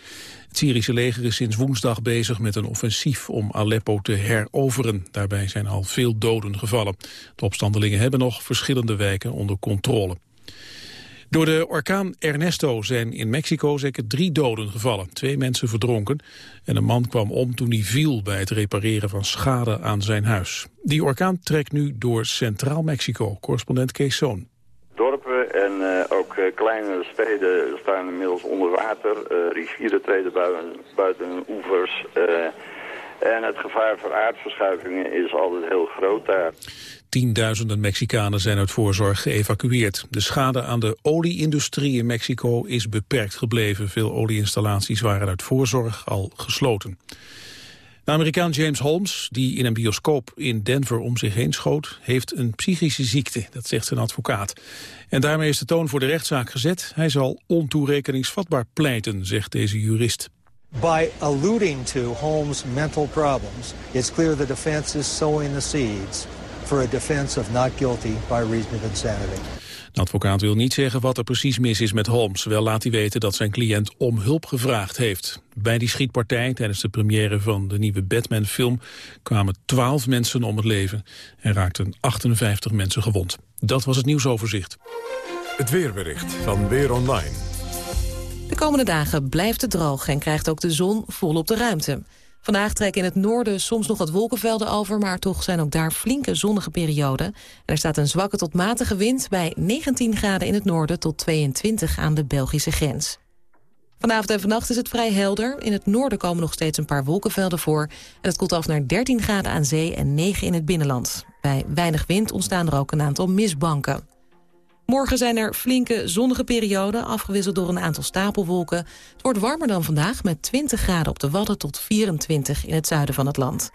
Het Syrische leger is sinds woensdag bezig met een offensief om Aleppo te heroveren. Daarbij zijn al veel doden gevallen. De opstandelingen hebben nog verschillende wijken onder controle. Door de orkaan Ernesto zijn in Mexico zeker drie doden gevallen. Twee mensen verdronken en een man kwam om toen hij viel bij het repareren van schade aan zijn huis. Die orkaan trekt nu door Centraal Mexico, correspondent Kees Zoon. Dorpen en uh, ook uh, kleinere steden staan inmiddels onder water. Uh, rivieren treden buiten, buiten oevers. en het gevaar voor aardverschuivingen is altijd heel groot daar. Tienduizenden Mexicanen zijn uit voorzorg geëvacueerd. De schade aan de olieindustrie in Mexico is beperkt gebleven. Veel olieinstallaties waren uit voorzorg al gesloten. De Amerikaan James Holmes, die in een bioscoop in Denver om zich heen schoot, heeft een psychische ziekte, dat zegt zijn advocaat. En daarmee is de toon voor de rechtszaak gezet. Hij zal ontoerekeningsvatbaar pleiten, zegt deze jurist. By alluding to Holmes' mental problems, it's clear the defense is sowing the seeds for a defense of not guilty by reason of insanity. De advocaat wil niet zeggen wat er precies mis is met Holmes. Wel laat hij weten dat zijn cliënt om hulp gevraagd heeft. Bij die schietpartij tijdens de première van de nieuwe Batman-film... kwamen 12 mensen om het leven en raakten 58 mensen gewond. Dat was het nieuwsoverzicht. Het weerbericht van Weer Online. De komende dagen blijft het droog en krijgt ook de zon volop de ruimte. Vandaag trekken in het noorden soms nog wat wolkenvelden over... maar toch zijn ook daar flinke zonnige perioden. En er staat een zwakke tot matige wind bij 19 graden in het noorden... tot 22 aan de Belgische grens. Vanavond en vannacht is het vrij helder. In het noorden komen nog steeds een paar wolkenvelden voor. En het koelt af naar 13 graden aan zee en 9 in het binnenland. Bij weinig wind ontstaan er ook een aantal mistbanken. Morgen zijn er flinke zonnige perioden, afgewisseld door een aantal stapelwolken. Het wordt warmer dan vandaag, met 20 graden op de Wadden tot 24 in het zuiden van het land.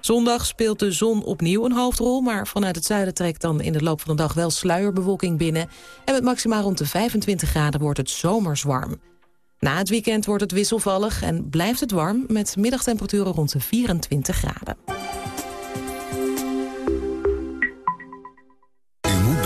Zondag speelt de zon opnieuw een hoofdrol... maar vanuit het zuiden trekt dan in de loop van de dag wel sluierbewolking binnen... en met maximaal rond de 25 graden wordt het zomers warm. Na het weekend wordt het wisselvallig en blijft het warm... met middagtemperaturen rond de 24 graden.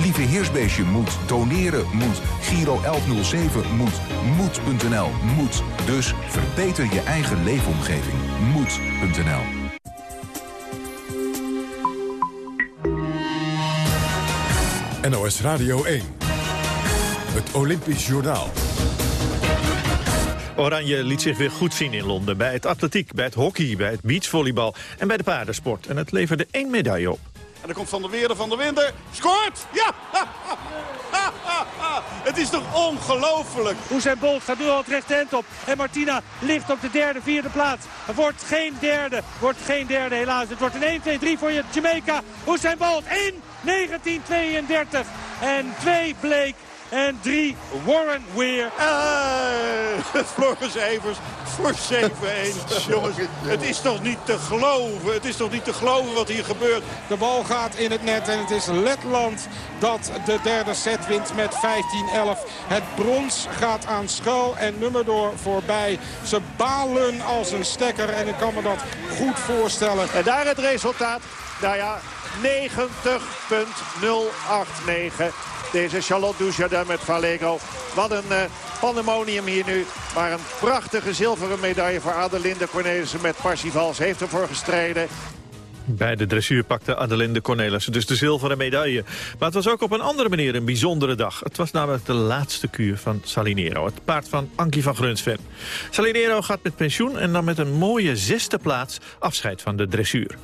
Lieve Heersbeestje moet, doneren moet, Giro 1107 moet, moed.nl moet. Dus verbeter je eigen leefomgeving. Moed.nl NOS Radio 1. Het Olympisch Journaal. Oranje liet zich weer goed zien in Londen. Bij het atletiek, bij het hockey, bij het beachvolleybal en bij de paardensport. En het leverde één medaille op. En dan komt Van der Weerde van der Winder. Scoort! Ja! Het is toch ongelooflijk. Usain Bolt staat nu al het rechte end op. En Martina ligt op de derde, vierde plaats. Het wordt geen derde. Wordt geen derde helaas. Het wordt een 1, 2, 3 voor je Jamaica. Usain Bolt in 1932. En 2 Blake en drie Warren Weir. Uh, Floris Evers voor 7-1. Jongens, het is toch niet te geloven. Het is toch niet te geloven wat hier gebeurt. De bal gaat in het net en het is Letland dat de derde set wint met 15-11. Het brons gaat aan Schuil en Nummerdoor voorbij. Ze balen als een stekker en ik kan me dat goed voorstellen. En daar het resultaat. Nou ja, 90.089. Deze Charlotte Dujardin met Valego. Wat een uh, pandemonium hier nu. Maar een prachtige zilveren medaille voor Adelinde Cornelissen met Parsifal. Ze heeft ervoor gestreden. Bij de dressuur pakte Adelinde Cornelissen dus de zilveren medaille. Maar het was ook op een andere manier een bijzondere dag. Het was namelijk de laatste kuur van Salinero. Het paard van Ankie van Grunsven. Salinero gaat met pensioen en dan met een mooie zesde plaats afscheid van de dressuur.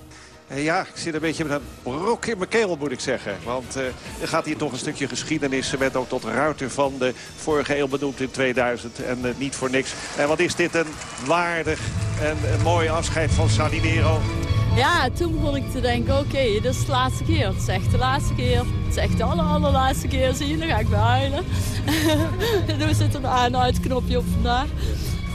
Ja, ik zit een beetje met een brok in mijn keel, moet ik zeggen. Want uh, er gaat hier toch een stukje geschiedenis. Ze bent ook tot ruiter van de vorige eeuw benoemd in 2000. En uh, niet voor niks. En wat is dit een waardig en een mooi afscheid van Salinero. Ja, toen begon ik te denken, oké, dit is de laatste keer. Het is echt de laatste keer. Het is echt de aller, allerlaatste keer. Zie je, dan ga ik weer huilen. er zit een aan-uitknopje op vandaag.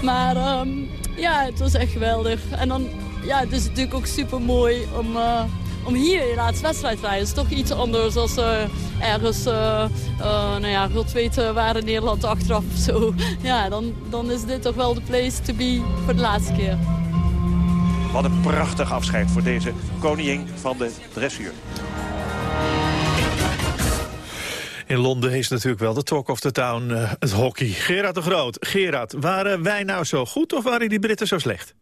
Maar um, ja, het was echt geweldig. En dan ja, het is natuurlijk ook super mooi om, uh, om hier je laatste wedstrijd te rijden. Het is toch iets anders dan uh, ergens, uh, nou ja, wil weten waar in Nederland achteraf of zo. Ja, dan, dan is dit toch wel de place to be voor de laatste keer. Wat een prachtig afscheid voor deze koningin van de dressuur. In Londen is natuurlijk wel de talk of the town, uh, het hockey. Gerard de Groot. Gerard, waren wij nou zo goed of waren die Britten zo slecht?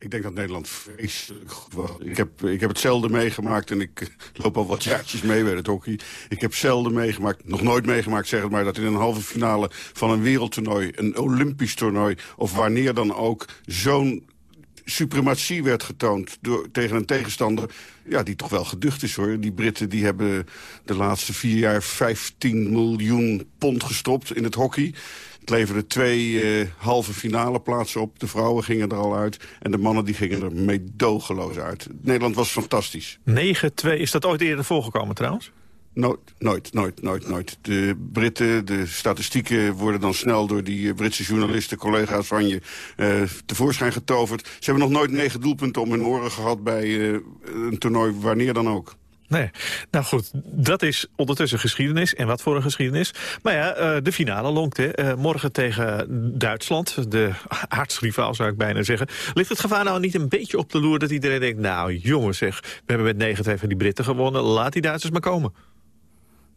Ik denk dat Nederland vreselijk goed was. Ik heb, ik heb het zelden meegemaakt en ik loop al wat jaartjes mee bij het hockey. Ik heb zelden meegemaakt, nog nooit meegemaakt zeg het maar... dat in een halve finale van een wereldtoernooi, een olympisch toernooi... of wanneer dan ook, zo'n suprematie werd getoond door, tegen een tegenstander... Ja, die toch wel geducht is, hoor. Die Britten die hebben de laatste vier jaar 15 miljoen pond gestopt in het hockey. Het leverde twee uh, halve finale plaatsen op. De vrouwen gingen er al uit. En de mannen die gingen er meedogenloos uit. Nederland was fantastisch. 9-2, is dat ooit eerder voorgekomen trouwens? Nooit, nooit, nooit, nooit, nooit. De Britten, de statistieken worden dan snel door die eh, Britse journalisten, collega's van je, uh, tevoorschijn getoverd. Ze hebben nog nooit negen doelpunten om hun oren gehad bij uh, een toernooi, wanneer dan ook. Nee, nou goed, dat is ondertussen geschiedenis. En wat voor een geschiedenis. Maar ja, de finale lonkt, hè. morgen tegen Duitsland, de aardsrivaal zou ik bijna zeggen. Ligt het gevaar nou niet een beetje op de loer dat iedereen denkt... nou jongens zeg, we hebben met 9-2 van die Britten gewonnen, laat die Duitsers maar komen.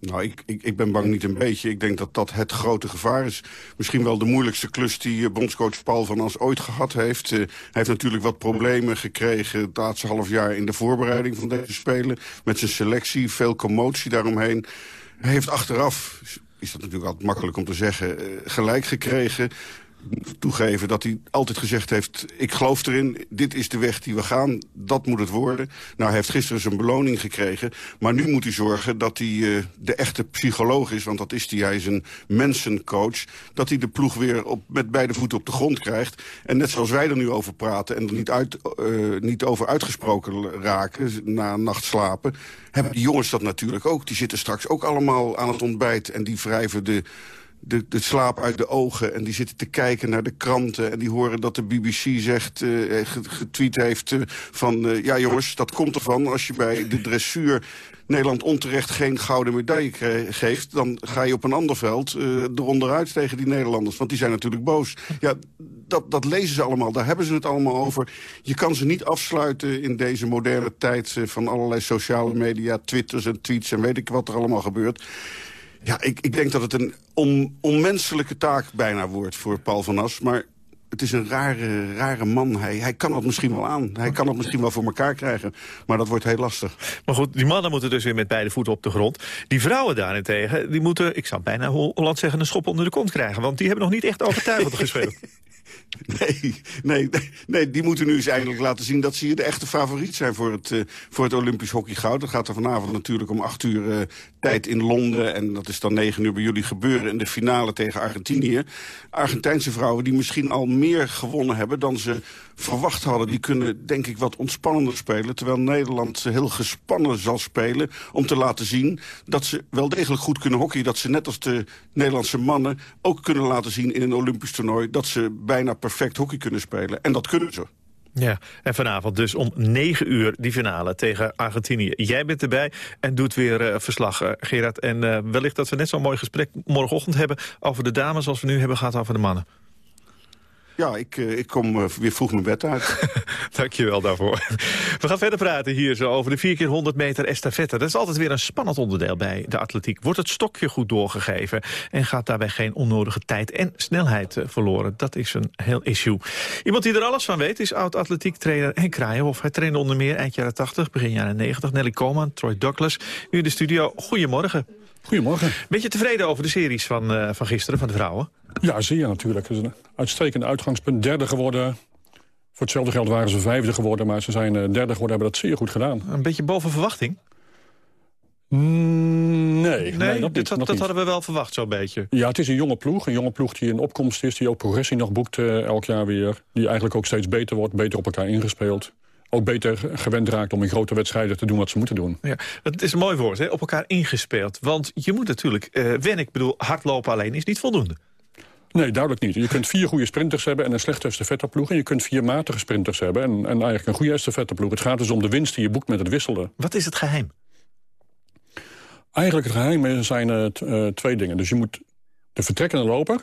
Nou, ik, ik, ik ben bang niet een beetje. Ik denk dat dat het grote gevaar is. Misschien wel de moeilijkste klus die uh, bondscoach Paul van As ooit gehad heeft. Uh, hij heeft natuurlijk wat problemen gekregen het laatste half jaar in de voorbereiding van deze Spelen. Met zijn selectie, veel commotie daaromheen. Hij heeft achteraf, is dat natuurlijk altijd makkelijk om te zeggen, uh, gelijk gekregen toegeven dat hij altijd gezegd heeft... ik geloof erin, dit is de weg die we gaan, dat moet het worden. Nou, hij heeft gisteren zijn beloning gekregen. Maar nu moet hij zorgen dat hij uh, de echte psycholoog is... want dat is hij, hij is een mensencoach... dat hij de ploeg weer op, met beide voeten op de grond krijgt. En net zoals wij er nu over praten... en er niet, uit, uh, niet over uitgesproken raken na een nacht slapen... hebben die jongens dat natuurlijk ook. Die zitten straks ook allemaal aan het ontbijt... en die wrijven de de, de slaap uit de ogen. En die zitten te kijken naar de kranten. En die horen dat de BBC zegt, uh, getweet heeft uh, van... Ja jongens, dat komt ervan als je bij de dressuur... Nederland onterecht geen gouden medaille geeft... dan ga je op een ander veld eronderuit tegen die Nederlanders. Want die zijn natuurlijk boos. Ja, dat, dat lezen ze allemaal, daar hebben ze het allemaal over. Je kan ze niet afsluiten in deze moderne tijd... van allerlei sociale media, twitters en tweets en weet ik wat er allemaal gebeurt. Ja, ik, ik denk dat het een on, onmenselijke taak bijna wordt voor Paul van As. Maar het is een rare, rare man. Hij, hij kan het misschien wel aan. Hij kan het misschien wel voor elkaar krijgen. Maar dat wordt heel lastig. Maar goed, die mannen moeten dus weer met beide voeten op de grond. Die vrouwen daarentegen, die moeten, ik zou bijna Holland zeggen... een schop onder de kont krijgen. Want die hebben nog niet echt overtuigend gespeeld. Nee, nee, nee, die moeten nu eens eindelijk laten zien dat ze hier de echte favoriet zijn voor het, uh, voor het Olympisch hockeygoud. Dat gaat er vanavond natuurlijk om acht uur uh, tijd in Londen. En dat is dan negen uur bij jullie gebeuren in de finale tegen Argentinië. Argentijnse vrouwen die misschien al meer gewonnen hebben dan ze verwacht hadden. Die kunnen denk ik wat ontspannender spelen. Terwijl Nederland heel gespannen zal spelen. Om te laten zien dat ze wel degelijk goed kunnen hockeyen. Dat ze net als de Nederlandse mannen ook kunnen laten zien in een Olympisch toernooi. Dat ze bijna perfect hockey kunnen spelen. En dat kunnen ze. Ja, en vanavond dus om 9 uur die finale tegen Argentinië. Jij bent erbij en doet weer uh, verslag, uh, Gerard. En uh, wellicht dat we net zo'n mooi gesprek morgenochtend hebben... over de dames als we nu hebben gehad over de mannen. Ja, ik, uh, ik kom uh, weer vroeg mijn bed uit. Dank je wel daarvoor. We gaan verder praten hier zo over de 4 keer 100 meter estafette. Dat is altijd weer een spannend onderdeel bij de atletiek. Wordt het stokje goed doorgegeven en gaat daarbij geen onnodige tijd en snelheid uh, verloren? Dat is een heel issue. Iemand die er alles van weet is oud-atletiek trainer Henk Kraaienhof. Hij trainde onder meer eind jaren 80, begin jaren 90. Nelly Koman, Troy Douglas. Nu in de studio. Goedemorgen. Goedemorgen. Ben je tevreden over de series van, uh, van gisteren, van de vrouwen? Ja, zeer natuurlijk. Het is een uitstekend uitgangspunt. Derde geworden. Voor hetzelfde geld waren ze vijfde geworden, maar ze zijn uh, derde geworden, hebben dat zeer goed gedaan. Een beetje boven verwachting? Mm, nee, nee, nee, dat, dit, niet, dat, dat hadden we wel verwacht, zo'n beetje. Ja, het is een jonge ploeg. Een jonge ploeg die in opkomst is, die ook progressie nog boekt uh, elk jaar weer. Die eigenlijk ook steeds beter wordt, beter op elkaar ingespeeld ook beter gewend raakt om in grote wedstrijden te doen wat ze moeten doen. Ja, het is een mooi woord, hè? op elkaar ingespeeld. Want je moet natuurlijk uh, wennen. Ik bedoel, hardlopen alleen is niet voldoende. Nee, duidelijk niet. Je kunt vier goede sprinters hebben en een slechte estafetteploeg. En je kunt vier matige sprinters hebben en, en eigenlijk een goede estafetteploeg. Het gaat dus om de winst die je boekt met het wisselen. Wat is het geheim? Eigenlijk het geheim zijn uh, twee dingen. Dus je moet de vertrekkende loper,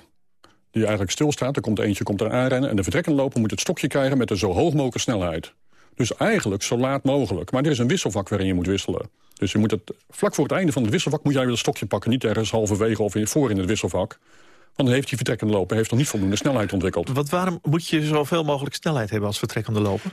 die eigenlijk stilstaat... er komt eentje komt er aanrennen... en de vertrekkende loper moet het stokje krijgen met een zo hoog mogelijke snelheid. Dus eigenlijk zo laat mogelijk. Maar er is een wisselvak waarin je moet wisselen. Dus je moet het, vlak voor het einde van het wisselvak moet jij weer een stokje pakken. Niet ergens halverwege of voor in het wisselvak. Want dan heeft die vertrekkende loper heeft nog niet voldoende snelheid ontwikkeld. Wat, waarom moet je zoveel mogelijk snelheid hebben als vertrekkende loper?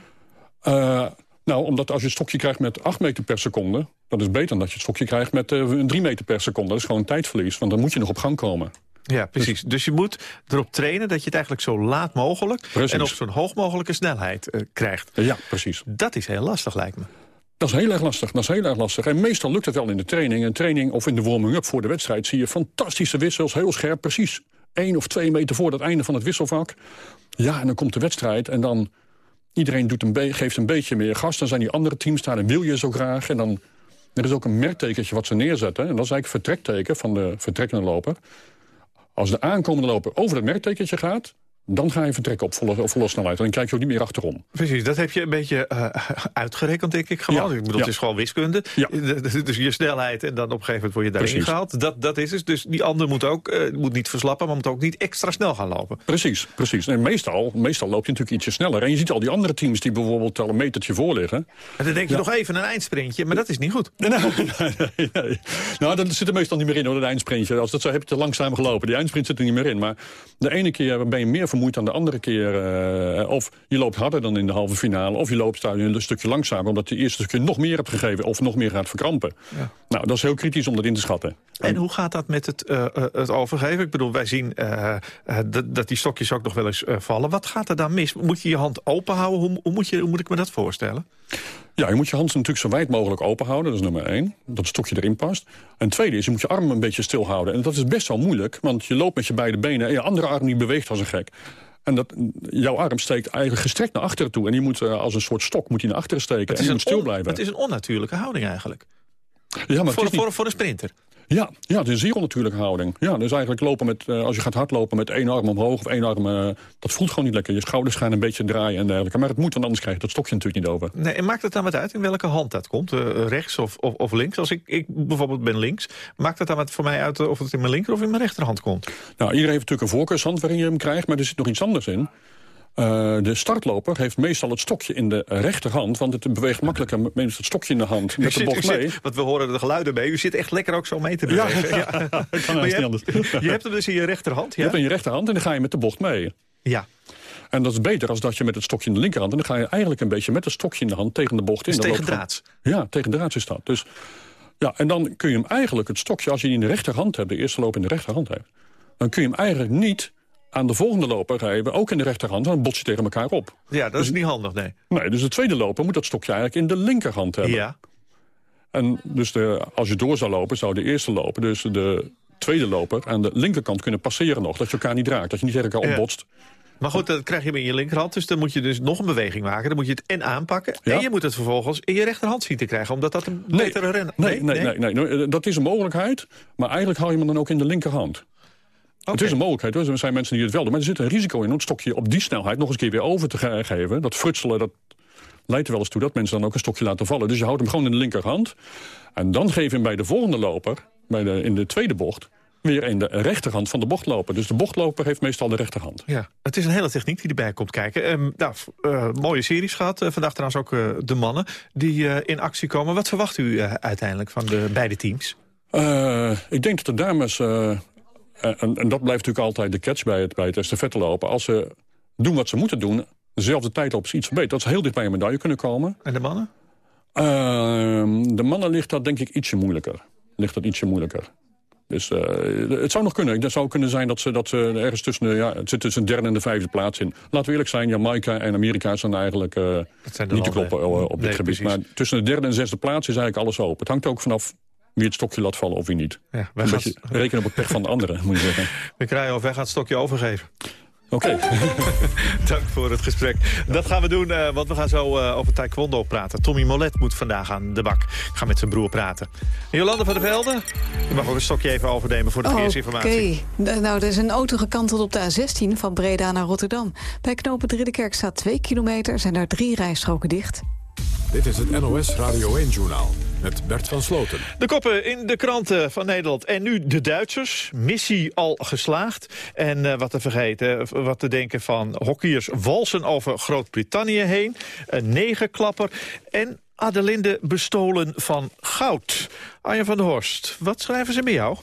Uh, nou, omdat als je het stokje krijgt met 8 meter per seconde... dat is beter dan dat je het stokje krijgt met uh, 3 meter per seconde. Dat is gewoon tijdverlies, want dan moet je nog op gang komen. Ja, precies. Dus, dus je moet erop trainen dat je het eigenlijk zo laat mogelijk... Precies. en op zo'n hoog mogelijke snelheid uh, krijgt. Ja, precies. Dat is heel lastig, lijkt me. Dat is heel erg lastig, dat is heel erg lastig. En meestal lukt het wel in de training. In training of in de warming-up voor de wedstrijd... zie je fantastische wissels, heel scherp, precies één of twee meter voor het einde van het wisselvak. Ja, en dan komt de wedstrijd en dan... iedereen doet een geeft een beetje meer gas. Dan zijn die andere teams daar en wil je zo graag. En dan Er is ook een merktekentje wat ze neerzetten. En dat is eigenlijk vertrekteken van de vertrekkende loper. Als de aankomende loper over dat merktekentje gaat dan ga je vertrekken op volle, volle snelheid. En dan kijk je ook niet meer achterom. Precies, dat heb je een beetje uh, uitgerekend, denk ik gewoon. ik bedoel, het is gewoon wiskunde. Ja. Dus je snelheid en dan op een gegeven moment word je daarin gehaald. Dat, dat is het. Dus die ander moet ook uh, moet niet verslappen, maar moet ook niet extra snel gaan lopen. Precies, precies. En meestal, meestal loop je natuurlijk ietsje sneller. En je ziet al die andere teams die bijvoorbeeld al een metertje voor liggen. En dan denk je nog even een eindsprintje, maar dat is niet goed. Nee, nee, nee, Nou, dat zit er meestal niet meer in, hoor, een eindsprintje. Als dat zo heb je te langzaam gelopen. Die eindsprint zit er niet meer in. Maar de ene keer ben je meer vermoeid dan de andere keer. Uh, of je loopt harder dan in de halve finale. Of je loopt een stukje langzamer. Omdat je eerste stukje nog meer hebt gegeven. Of nog meer gaat verkrampen. Ja. Nou, dat is heel kritisch om dat in te schatten. En, hoe gaat dat met het, uh, het overgeven? Ik bedoel, wij zien dat, dat die stokjes ook nog wel eens vallen. Wat gaat er dan mis? Moet je je hand open houden? Hoe, hoe, moet, je, hoe moet ik me dat voorstellen? Ja, je moet je hand natuurlijk zo wijd mogelijk open houden. Dat is nummer één. Dat het stokje erin past. En tweede is, je moet je arm een beetje stil houden. En dat is best wel moeilijk. Want je loopt met je beide benen en je andere arm die beweegt als een gek. En dat, jouw arm steekt eigenlijk gestrekt naar achteren toe. En je moet als een soort stok moet je naar achteren steken. en je moet stil blijven. Het is een onnatuurlijke houding eigenlijk. Ja, maar voor, voor, voor een sprinter. Ja, ja, het is een zeer onnatuurlijke houding. Ja, dus eigenlijk lopen met, uh, als je gaat hardlopen met één arm omhoog of één arm... Uh, dat voelt gewoon niet lekker. Je schouders gaan een beetje draaien en dergelijke. Maar het moet dan anders krijg je dat stokje natuurlijk niet over. Nee, en maakt het dan wat uit in welke hand dat komt? Uh, rechts of, of, of, links? Als ik, ik bijvoorbeeld ben links, maakt het dan wat voor mij uit... of het in mijn linker of in mijn rechterhand komt? Nou, iedereen heeft natuurlijk een voorkeurshand waarin je hem krijgt... maar er zit nog iets anders in. Uh, de startloper heeft meestal het stokje in de rechterhand... want het beweegt makkelijker met het stokje in de hand met de bocht mee. want we horen de geluiden mee. U zit echt lekker ook zo mee te bewegen. Ja, ja. kan maar je, hebt, je hebt hem dus in je rechterhand, ja? Je hebt hem in je rechterhand en dan ga je met de bocht mee. Ja. En dat is beter als dat je met het stokje in de linkerhand... en dan ga je eigenlijk een beetje met het stokje in de hand tegen de bocht in. Dus tegen draads? Ja, tegen draads is dat. Dus, ja, en dan kun je hem eigenlijk, het stokje, als je die in de rechterhand hebt... de eerste loop in de rechterhand hebt... dan kun je hem eigenlijk niet aan de volgende loper rijden, ook in de rechterhand, dan bots je tegen elkaar op. Ja, dat dus, is niet handig, nee. Nee, dus de tweede loper moet dat stokje eigenlijk in de linkerhand hebben. Ja. En dus de, als je door zou lopen, zou de eerste loper, dus de tweede loper... aan de linkerkant kunnen passeren nog, dat je elkaar niet raakt, dat je niet tegen elkaar opbotst. Maar goed, dat krijg je in je linkerhand. Dus dan moet je dus nog een beweging maken. Dan moet je het en aanpakken. En je moet het vervolgens in je rechterhand zien te krijgen. Omdat dat een betere rennen... Nee nee, nee nee, nee, Dat is een mogelijkheid. Maar eigenlijk hou je hem dan ook in de linkerhand. Het is een mogelijkheid, hoor. er zijn mensen die het wel doen. Maar er zit een risico in om het stokje op die snelheid nog eens een keer weer over te geven. Dat frutselen, dat leidt er wel eens toe dat mensen dan ook een stokje laten vallen. Dus je houdt hem gewoon in de linkerhand. En dan geef je hem bij de volgende loper, bij de, in de tweede bocht weer in de rechterhand van de bochtloper. Dus de bochtloper heeft meestal de rechterhand. Ja, het is een hele techniek die erbij komt kijken. Um, nou, uh, mooie series gehad. Uh, vandaag trouwens ook uh, de mannen die in actie komen. Wat verwacht u uiteindelijk van de beide teams? ik denk dat de dames en, en, dat blijft natuurlijk altijd de catch bij het, bij het estafette lopen. Als ze doen wat ze moeten doen, dezelfde tijdloop iets verbeterd. Dat ze heel dicht bij een medaille kunnen komen. En de mannen? Uh, de mannen ligt dat denk ik ietsje moeilijker. Ligt dat ietsje moeilijker. Dus uh, het zou nog kunnen. Het zou kunnen zijn dat ze, dat ze ergens tussen de, ja, het zit tussen de derde en de vijfde plaats in. Laten we eerlijk zijn, Jamaica en Amerika zijn eigenlijk uh, zijn niet te kloppen uh, op dit gebied. Maar tussen de derde en de zesde plaats is eigenlijk alles open. Het hangt ook vanaf wie het stokje laat vallen of wie niet. Ja, wij rekenen op het pech van de anderen, moet je zeggen. We krijgen of wij gaan het stokje overgeven. Oké. Dank voor het gesprek. Dat gaan we doen, uh, want we gaan zo uh, over taekwondo praten. Tommy Molet moet vandaag aan de bak. Ik ga met zijn broer praten. Jolande van der Velde, je mag ook een stokje even overnemen voor de verkeersinformatie. Oké, nou, er is een auto gekanteld op de A16 van Breda naar Rotterdam. Bij knopen Ridderkerk staat 2 kilometer, zijn daar drie rijstroken dicht. Dit is het NOS Radio 1-journaal met Bert van Sloten. De koppen in de kranten van Nederland. En nu de Duitsers. Missie al geslaagd. En uh, wat te vergeten, wat te denken van hockeyers walsen over Groot-Brittannië heen. Een negerklapper. En Adelinde bestolen van goud. Arjen van der Horst, wat schrijven ze met jou?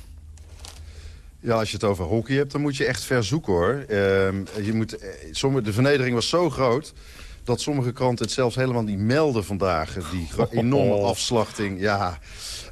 Ja, als je het over hockey hebt, dan moet je echt ver zoeken, hoor. Uh, je moet, eh, sommige, de vernedering was zo groot dat sommige kranten het zelfs helemaal niet melden vandaag. Die enorme afslachting, ja.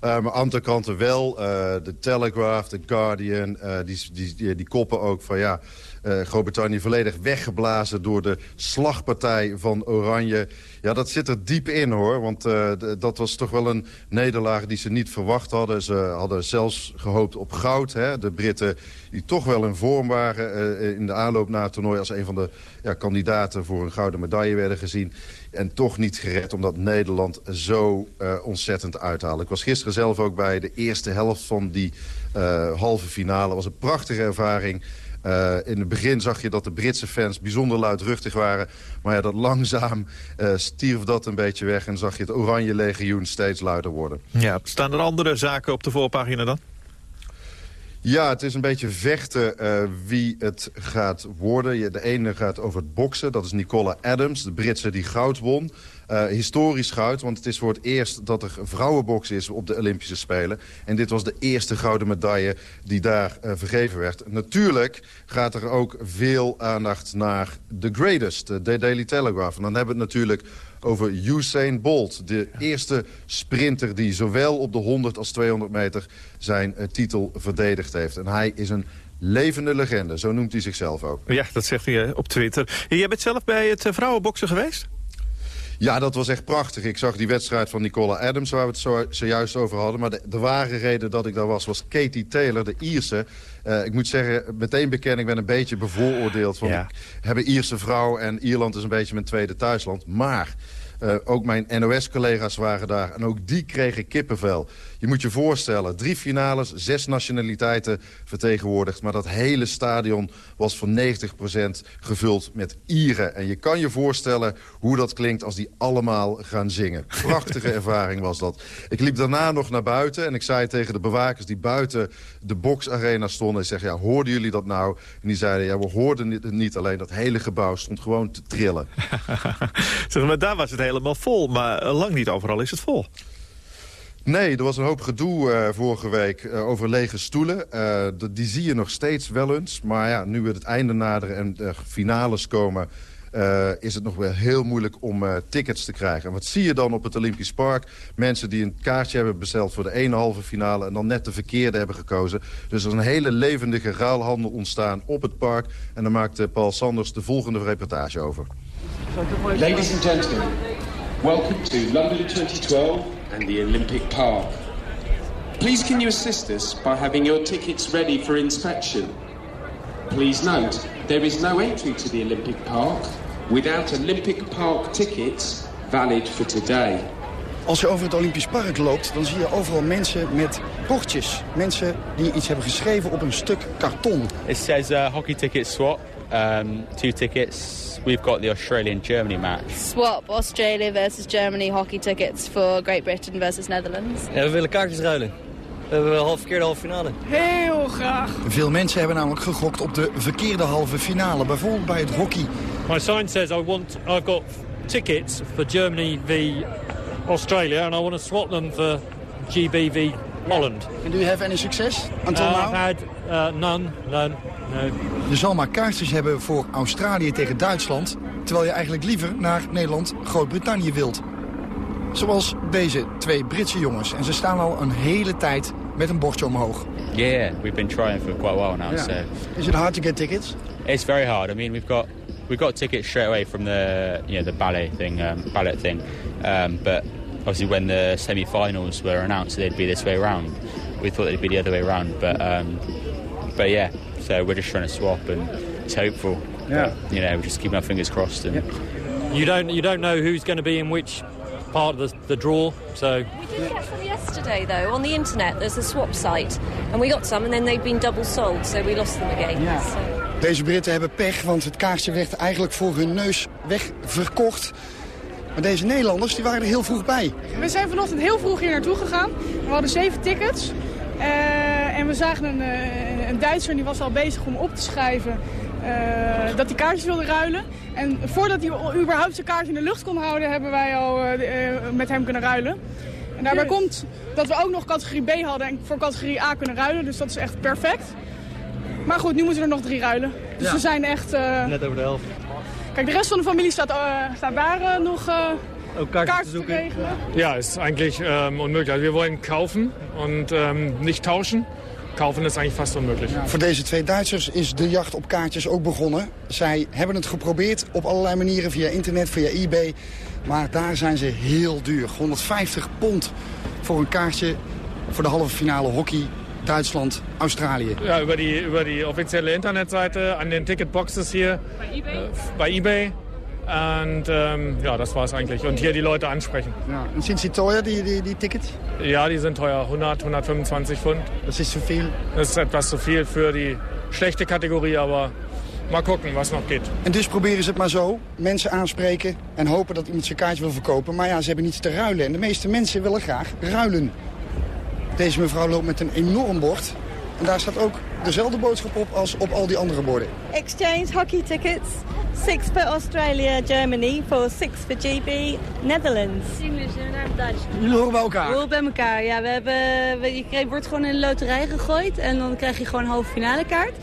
Uh, maar andere kranten wel. De Telegraph, The Guardian, die, die, die, die, koppen ook van ja... Uh, Groot-Brittannië volledig weggeblazen door de slagpartij van Oranje. Ja, dat zit er diep in hoor. Want uh, dat was toch wel een nederlaag die ze niet verwacht hadden. Ze hadden zelfs gehoopt op goud. Hè? De Britten die toch wel in vorm waren uh, in de aanloop naar het toernooi... als een van de ja, kandidaten voor een gouden medaille werden gezien. En toch niet gered omdat Nederland zo ontzettend uithaalde. Ik was gisteren zelf ook bij de eerste helft van die halve finale. Het was een prachtige ervaring. Uh, in het begin zag je dat de Britse fans bijzonder luidruchtig waren. Maar ja, dat langzaam uh, stierf dat een beetje weg... en zag je het Oranje Legioen steeds luider worden. Ja, staan er andere zaken op de voorpagina dan? Ja, het is een beetje vechten uh, wie het gaat worden. De ene gaat over het boksen, dat is Nicola Adams, de Britse die goud won. Uh, historisch goud, want het is voor het eerst dat er vrouwenbox is op de Olympische Spelen. En dit was de eerste gouden medaille die daar uh, vergeven werd. Natuurlijk gaat er ook veel aandacht naar The Greatest, de Daily Telegraph. En dan hebben we het natuurlijk over Usain Bolt. De eerste sprinter die zowel op de 100 als 200 meter zijn titel verdedigd heeft. En hij is een levende legende, zo noemt hij zichzelf ook. Ja, dat zegt hij op Twitter. Jij bent zelf bij het vrouwenboksen geweest? Ja, dat was echt prachtig. Ik zag die wedstrijd van Nicola Adams, waar we het zo, zojuist over hadden. Maar de, de, ware reden dat ik daar was, was Katie Taylor, de Ierse. Uh, ik moet zeggen, meteen bekennen, ik ben een beetje bevooroordeeld. Want ja. ik heb een Ierse vrouw en Ierland is een beetje mijn tweede thuisland. Maar uh, ook mijn NOS-collega's waren daar en ook die kregen kippenvel. Je moet je voorstellen, drie finales, zes nationaliteiten vertegenwoordigd. Maar dat hele stadion was voor 90% gevuld met Ieren. En je kan je voorstellen hoe dat klinkt als die allemaal gaan zingen. Prachtige ervaring was dat. Ik liep daarna nog naar buiten en ik zei tegen de bewakers die buiten de boxarena stonden. Ik zeg, ja, hoorden jullie dat nou? En die zeiden, ja, we hoorden het niet alleen. Dat hele gebouw stond gewoon te trillen. zeg, maar daar was het helemaal vol, maar lang niet overal is het vol. Nee, er was een hoop gedoe uh, vorige week uh, over lege stoelen. Uh, die zie je nog steeds wel eens. Maar ja, nu we het einde naderen en de finales komen... is het nog wel heel moeilijk om tickets te krijgen. En wat zie je dan op het Olympisch Park? Mensen die een kaartje hebben besteld voor de ene halve finale... en dan net de verkeerde hebben gekozen. Dus er is een hele levendige ruilhandel ontstaan op het park. En daar maakt Paul Sanders de volgende reportage over. Ladies and gentlemen, welcome to London 2012... and the Olympic Park. Please can you assist us by having your tickets ready for inspection? Please note, there is no entry to the Olympic Park without Olympic Park tickets valid for today. Als je over het Olympisch Park loopt, dan zie je overal mensen met bordjes. Mensen die iets hebben geschreven op een stuk karton. It says uh, hockey ticket swap, um, two tickets, we've got the Australian-Germany match. Swap Australia versus Germany hockey tickets for Great Britain versus Netherlands. Ja, we willen kaartjes ruilen. We hebben een half verkeerde halve finale. Heel graag. Veel mensen hebben namelijk gegokt op de verkeerde halve finale. Bijvoorbeeld bij het hockey. My sign says I want, I've got tickets for Germany v Australia and I want to swap them for GB v Holland. And do you have any success until uh, now? Had uh, none, none. No. Je zal maar kaartjes hebben voor Australië tegen Duitsland... terwijl je eigenlijk liever naar Nederland-Groot-Brittannië wilt. Zoals deze twee Britse jongens. En ze staan al een hele tijd met een bordje omhoog. Yeah, we've been trying for quite a while now. Yeah. So. Is it hard to get tickets? It's very hard. I mean, we've got we got tickets straight away from the you know the ballet thing, um, ballet thing. Um, but obviously, when the semi-finals were announced, they'd be this way around. We thought they'd be the other way around, but um, but yeah. So we're just trying to swap, and it's hopeful. Yeah. But, you know, we're just keeping our fingers crossed. And yeah. you don't you don't know who's going to be in which part of the, the draw. So we did get some yesterday though on the internet. There's a swap site, and we got some, and then they've been double sold, so we lost them again. Ja. So. Deze Britten hebben pech, want het kaartje werd eigenlijk voor hun neus wegverkocht. Maar deze Nederlanders die waren er heel vroeg bij. We zijn vanochtend heel vroeg hier naartoe gegaan. We hadden zeven tickets. Uh, en we zagen een, uh, een Duitser die was al bezig om op te schrijven uh, dat hij kaartjes wilde ruilen. En voordat hij überhaupt zijn kaart in de lucht kon houden, hebben wij al met hem kunnen ruilen. En daarbij komt dat we ook nog categorie B hadden en voor categorie A kunnen ruilen. Dus dat is echt perfect. Maar goed, nu moeten er nog drie ruilen. Dus ja. we zijn echt... Net over de helft. Kijk, de rest van de familie staat, staat daar nog... Ook kaarten, te zoeken. Ja, es ist eigentlich ähm, unmöglich. Also wir wollen kaufen und ähm, nicht tauschen. kaufen ist eigentlich fast unmöglich. Voor deze twee Duitsers is de jacht op kaartjes ook begonnen. Zij hebben het geprobeerd op allerlei manieren, via internet, via eBay. Maar daar zijn ze heel duur. 150 pond voor een kaartje voor de halve finale hockey Duitsland, Australië. Ja, über die, über die offizielle Internetseite, an den Ticketboxes hier. Bei eBay? Äh, bei eBay. Und ähm, ja, das war es eigentlich. Und hier die Leute ansprechen. Ja. Und sind sie teuer, die, die, die Tickets? Ja, die sind teuer. 100, 125 Pfund. Das ist zu viel? Das ist etwas zu viel für die schlechte Kategorie, aber mal gucken, was nog geht. En dus proberen ze het maar zo. Mensen aanspreken en hopen dat iemand zijn kaartje wil verkopen. Maar ja, ze hebben niets te ruilen. En de meeste mensen willen graag ruilen. Deze mevrouw loopt met een enorm bord. En daar staat ook dezelfde boodschap op als op al die andere borden. Exchange hockey tickets. Six for Australia, Germany. For six for GB, Netherlands. English en Duits. Jullie horen bij elkaar? We horen bij elkaar, ja. We hebben, we, je krijgt, wordt gewoon in een loterij gegooid. En dan krijg je gewoon een halve finale kaart.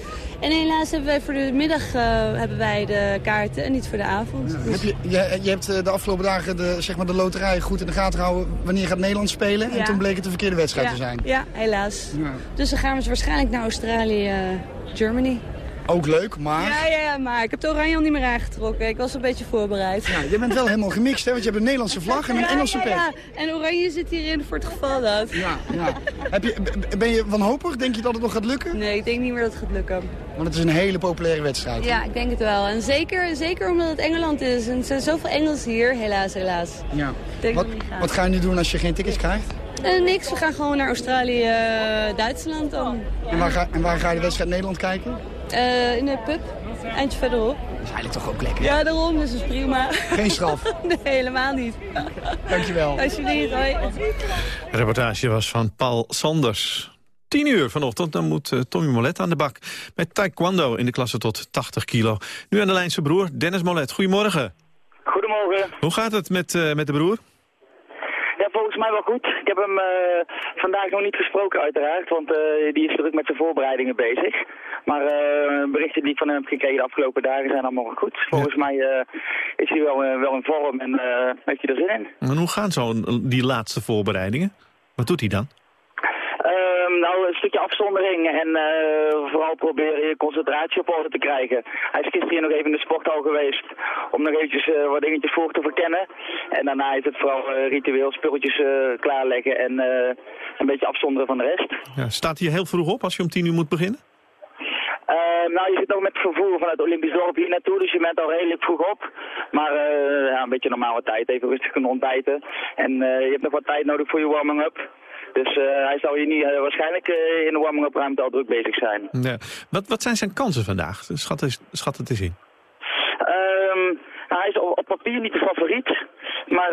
En helaas hebben wij voor de middag uh, hebben wij de kaarten en niet voor de avond. Ja. Heb je, je, je, hebt de afgelopen dagen de, zeg maar de loterij goed in de gaten gehouden. Wanneer gaat Nederland spelen? Ja. En toen bleek het de verkeerde wedstrijd ja. te zijn. Ja, helaas. Dus dan gaan we waarschijnlijk naar Australië, Germany. Ook leuk, maar... Ja, ja, ja, maar ik heb de oranje al niet meer aangetrokken. Ik was een beetje voorbereid. Ja, je bent wel helemaal gemixt, hè? Want je hebt een Nederlandse vlag en een Engelse pet. Ja, en oranje zit hierin voor het geval dat. Ja, ja. Heb je, ben je wanhopig? Denk je dat het nog gaat lukken? Nee, ik denk niet meer dat het gaat lukken. Want het is een hele populaire wedstrijd. Ja, ik denk het wel. En zeker, zeker omdat het Engeland is. En er zijn zoveel Engelsen hier, helaas, helaas. Ja. Wat, wat ga je nu doen als je geen tickets krijgt? Uh, niks, we gaan gewoon naar Australië, Duitsland dan. En waar, ga, en waar ga je de wedstrijd Nederland kijken? Uh, in de pub, eindje verderop. Dat is eigenlijk toch ook lekker? Ja, daarom, dus dat is prima. Geen straf? nee, helemaal niet. Dankjewel. Alsjeblieft, hoi. De reportage was van Paul Sanders. 10 uur vanochtend, dan moet uh, Tommy Molet aan de bak. Met taekwondo in de klasse tot 80 kilo. Nu aan de lijn zijn broer, Dennis Molet. Goedemorgen. Goedemorgen. Hoe gaat het met, uh, met de broer? Ja, volgens mij wel goed. Ik heb hem uh, vandaag nog niet gesproken uiteraard, want uh, die is druk met zijn voorbereidingen bezig. Maar uh, berichten die ik van hem heb gekregen de afgelopen dagen zijn allemaal goed. Volgens ja. mij is hij wel, wel in vorm en heeft hij er zin in. En hoe gaan zo die laatste voorbereidingen? Wat doet hij dan? Um, nou, een stukje afzondering en uh, vooral proberen je concentratie op orde te krijgen. Hij is gisteren nog even in de sporthal geweest om nog eventjes uh, wat dingetjes voor te verkennen. En daarna is het vooral uh, ritueel spulletjes klaarleggen en een beetje afzonderen van de rest. Ja, staat hij heel vroeg op als je om tien uur moet beginnen? Uh, nou, je zit nog met vervoer vanuit Olympisch dorp hier naartoe, dus je bent al redelijk vroeg op. Maar uh, ja, een beetje normale tijd, even rustig kunnen ontbijten. En uh, je hebt nog wat tijd nodig voor je warming-up. Dus uh, hij zal hier niet, waarschijnlijk in de warming-up ruimte al druk bezig zijn. Ja. Wat, wat zijn zijn kansen vandaag? Schat, schat het eens in. Nou, hij is op, op, papier niet de favoriet. Maar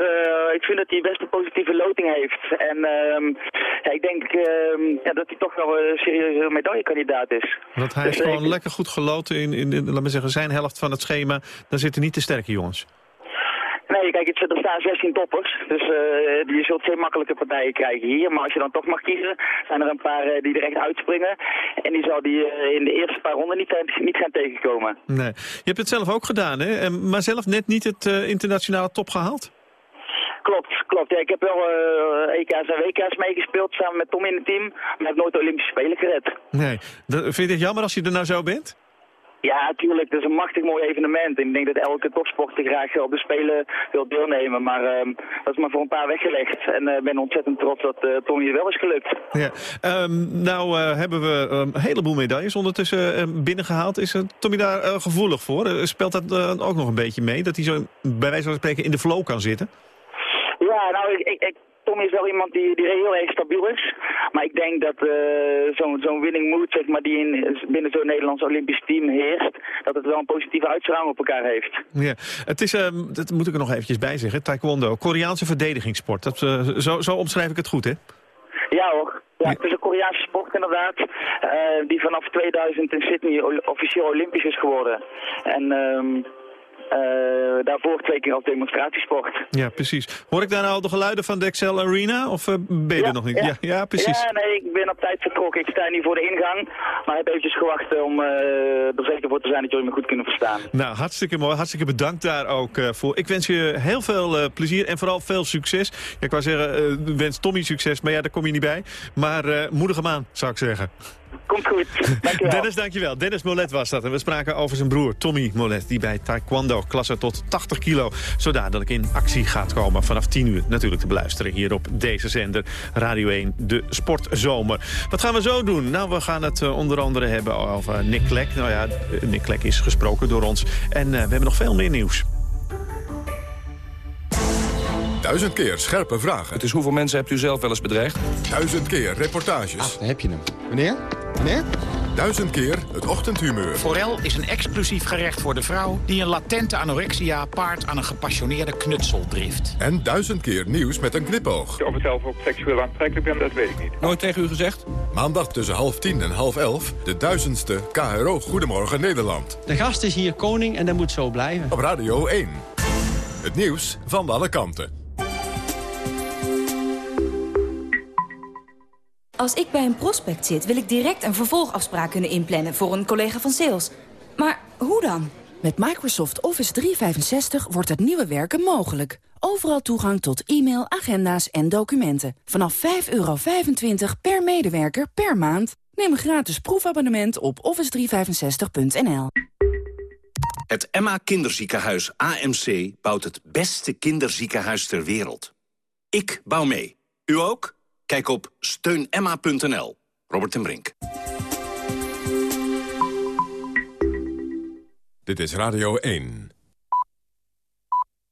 ik vind dat hij best een positieve loting heeft. En um, ja, ik denk um, ja, dat hij toch wel een serieuze medaillekandidaat is. Want hij dus, is gewoon lekker goed geloten in, in, in, laat zeggen, zijn helft van het schema. Dan zitten niet de sterke jongens. Nee, kijk, het, er staan 16 toppers. Dus uh, je zult geen makkelijke partijen krijgen hier. Maar als je dan toch mag kiezen, zijn er een paar uh, die er echt uitspringen. En die zal die uh, in de eerste paar ronden niet, niet gaan tegenkomen. Nee. Je hebt het zelf ook gedaan, hè? Maar zelf net niet het internationale top gehaald? Klopt, klopt. Ja, ik heb wel EK's en WK's meegespeeld samen met Tom in het team. Maar heb nooit de Olympische Spelen gered. Nee. Vind je het jammer als je er nou zo bent? Ja, natuurlijk. Het is een machtig mooi evenement. En ik denk dat elke topsporter graag op de Spelen wil deelnemen. Maar uh, dat is maar voor een paar weggelegd. En ik uh, ben ontzettend trots dat uh, Tommy wel is gelukt. Ja. Um, nou hebben we een heleboel medailles ondertussen binnengehaald. Is Tommy daar gevoelig voor? speelt dat ook nog een beetje mee? Dat hij zo bij wijze van spreken in de flow kan zitten? Ja, nou, ik, ik, ik Tom is wel iemand die, die heel erg stabiel is. Maar ik denk dat uh, zo'n zo'n winning mood, zeg maar, die in, binnen zo'n Nederlands Olympisch team heerst, dat het wel een positieve uitstraling op elkaar heeft. Ja, het is, uh, dat moet ik er nog eventjes bij zeggen, taekwondo, Koreaanse verdedigingssport. Dat, uh, zo, zo omschrijf ik het goed, hè? Ja hoor. Ja, het is een Koreaanse sport inderdaad, die vanaf 2000 in Sydney officieel olympisch is geworden. En... Um, daarvoor twee keer als demonstratiesport. Ja, precies. Hoor ik daar nou al de geluiden van de Excel Arena? Of ben je er nog niet? Ja. ja. precies. Ja, nee, ik ben op tijd vertrokken. Ik sta nu voor de ingang. Maar heb eventjes gewacht om er zeker voor te zijn dat jullie me goed kunnen verstaan. Nou, hartstikke mooi. Hartstikke bedankt daar ook voor. Ik wens je heel veel plezier en vooral veel succes. Ja, ik wou zeggen, wens Tommy succes, maar ja, daar kom je niet bij. Maar uh, moedig hem aan, zou ik zeggen. Komt goed. Dankjewel. Dennis, dankjewel. Dennis Molet was dat. En we spraken over zijn broer Tommy Molet... die bij taekwondo klasse tot 80 kilo zo dadelijk in actie gaat komen. Vanaf 10 uur natuurlijk te beluisteren hier op deze zender. Radio 1, de Sportzomer. Wat gaan we zo doen? Nou, we gaan het uh, onder andere hebben over Nick Klek. Nou ja, Nick Klek is gesproken door ons. En uh, we hebben nog veel meer nieuws. Duizend keer scherpe vragen. Het is hoeveel mensen hebt u zelf wel eens bedreigd? Duizend keer reportages. Ah, daar heb je hem. Meneer? Meneer? Duizend keer het ochtendhumeur. Forel is een exclusief gerecht voor de vrouw... die een latente anorexia paart aan een gepassioneerde knutseldrift. En duizend keer nieuws met een knipoog. Of ik zelf ook seksueel aantrekkelijk ben, dat weet ik niet. Nooit tegen u gezegd? Maandag tussen half tien en half elf... de duizendste KRO Goedemorgen Nederland. De gast is hier koning en dat moet zo blijven. Op Radio 1. Het nieuws van alle kanten. Als ik bij een prospect zit, wil ik direct een vervolgafspraak kunnen inplannen voor een collega van sales. Maar hoe dan? Met Microsoft Office 365 wordt het nieuwe werken mogelijk. Overal toegang tot e-mail, agenda's en documenten. Vanaf 5,25 per medewerker per maand. Neem een gratis proefabonnement op office365.nl. Het Emma Kinderziekenhuis AMC bouwt het beste kinderziekenhuis ter wereld. Ik bouw mee. U ook? Kijk op steunemma.nl. Robert ten Brink. Dit is Radio 1.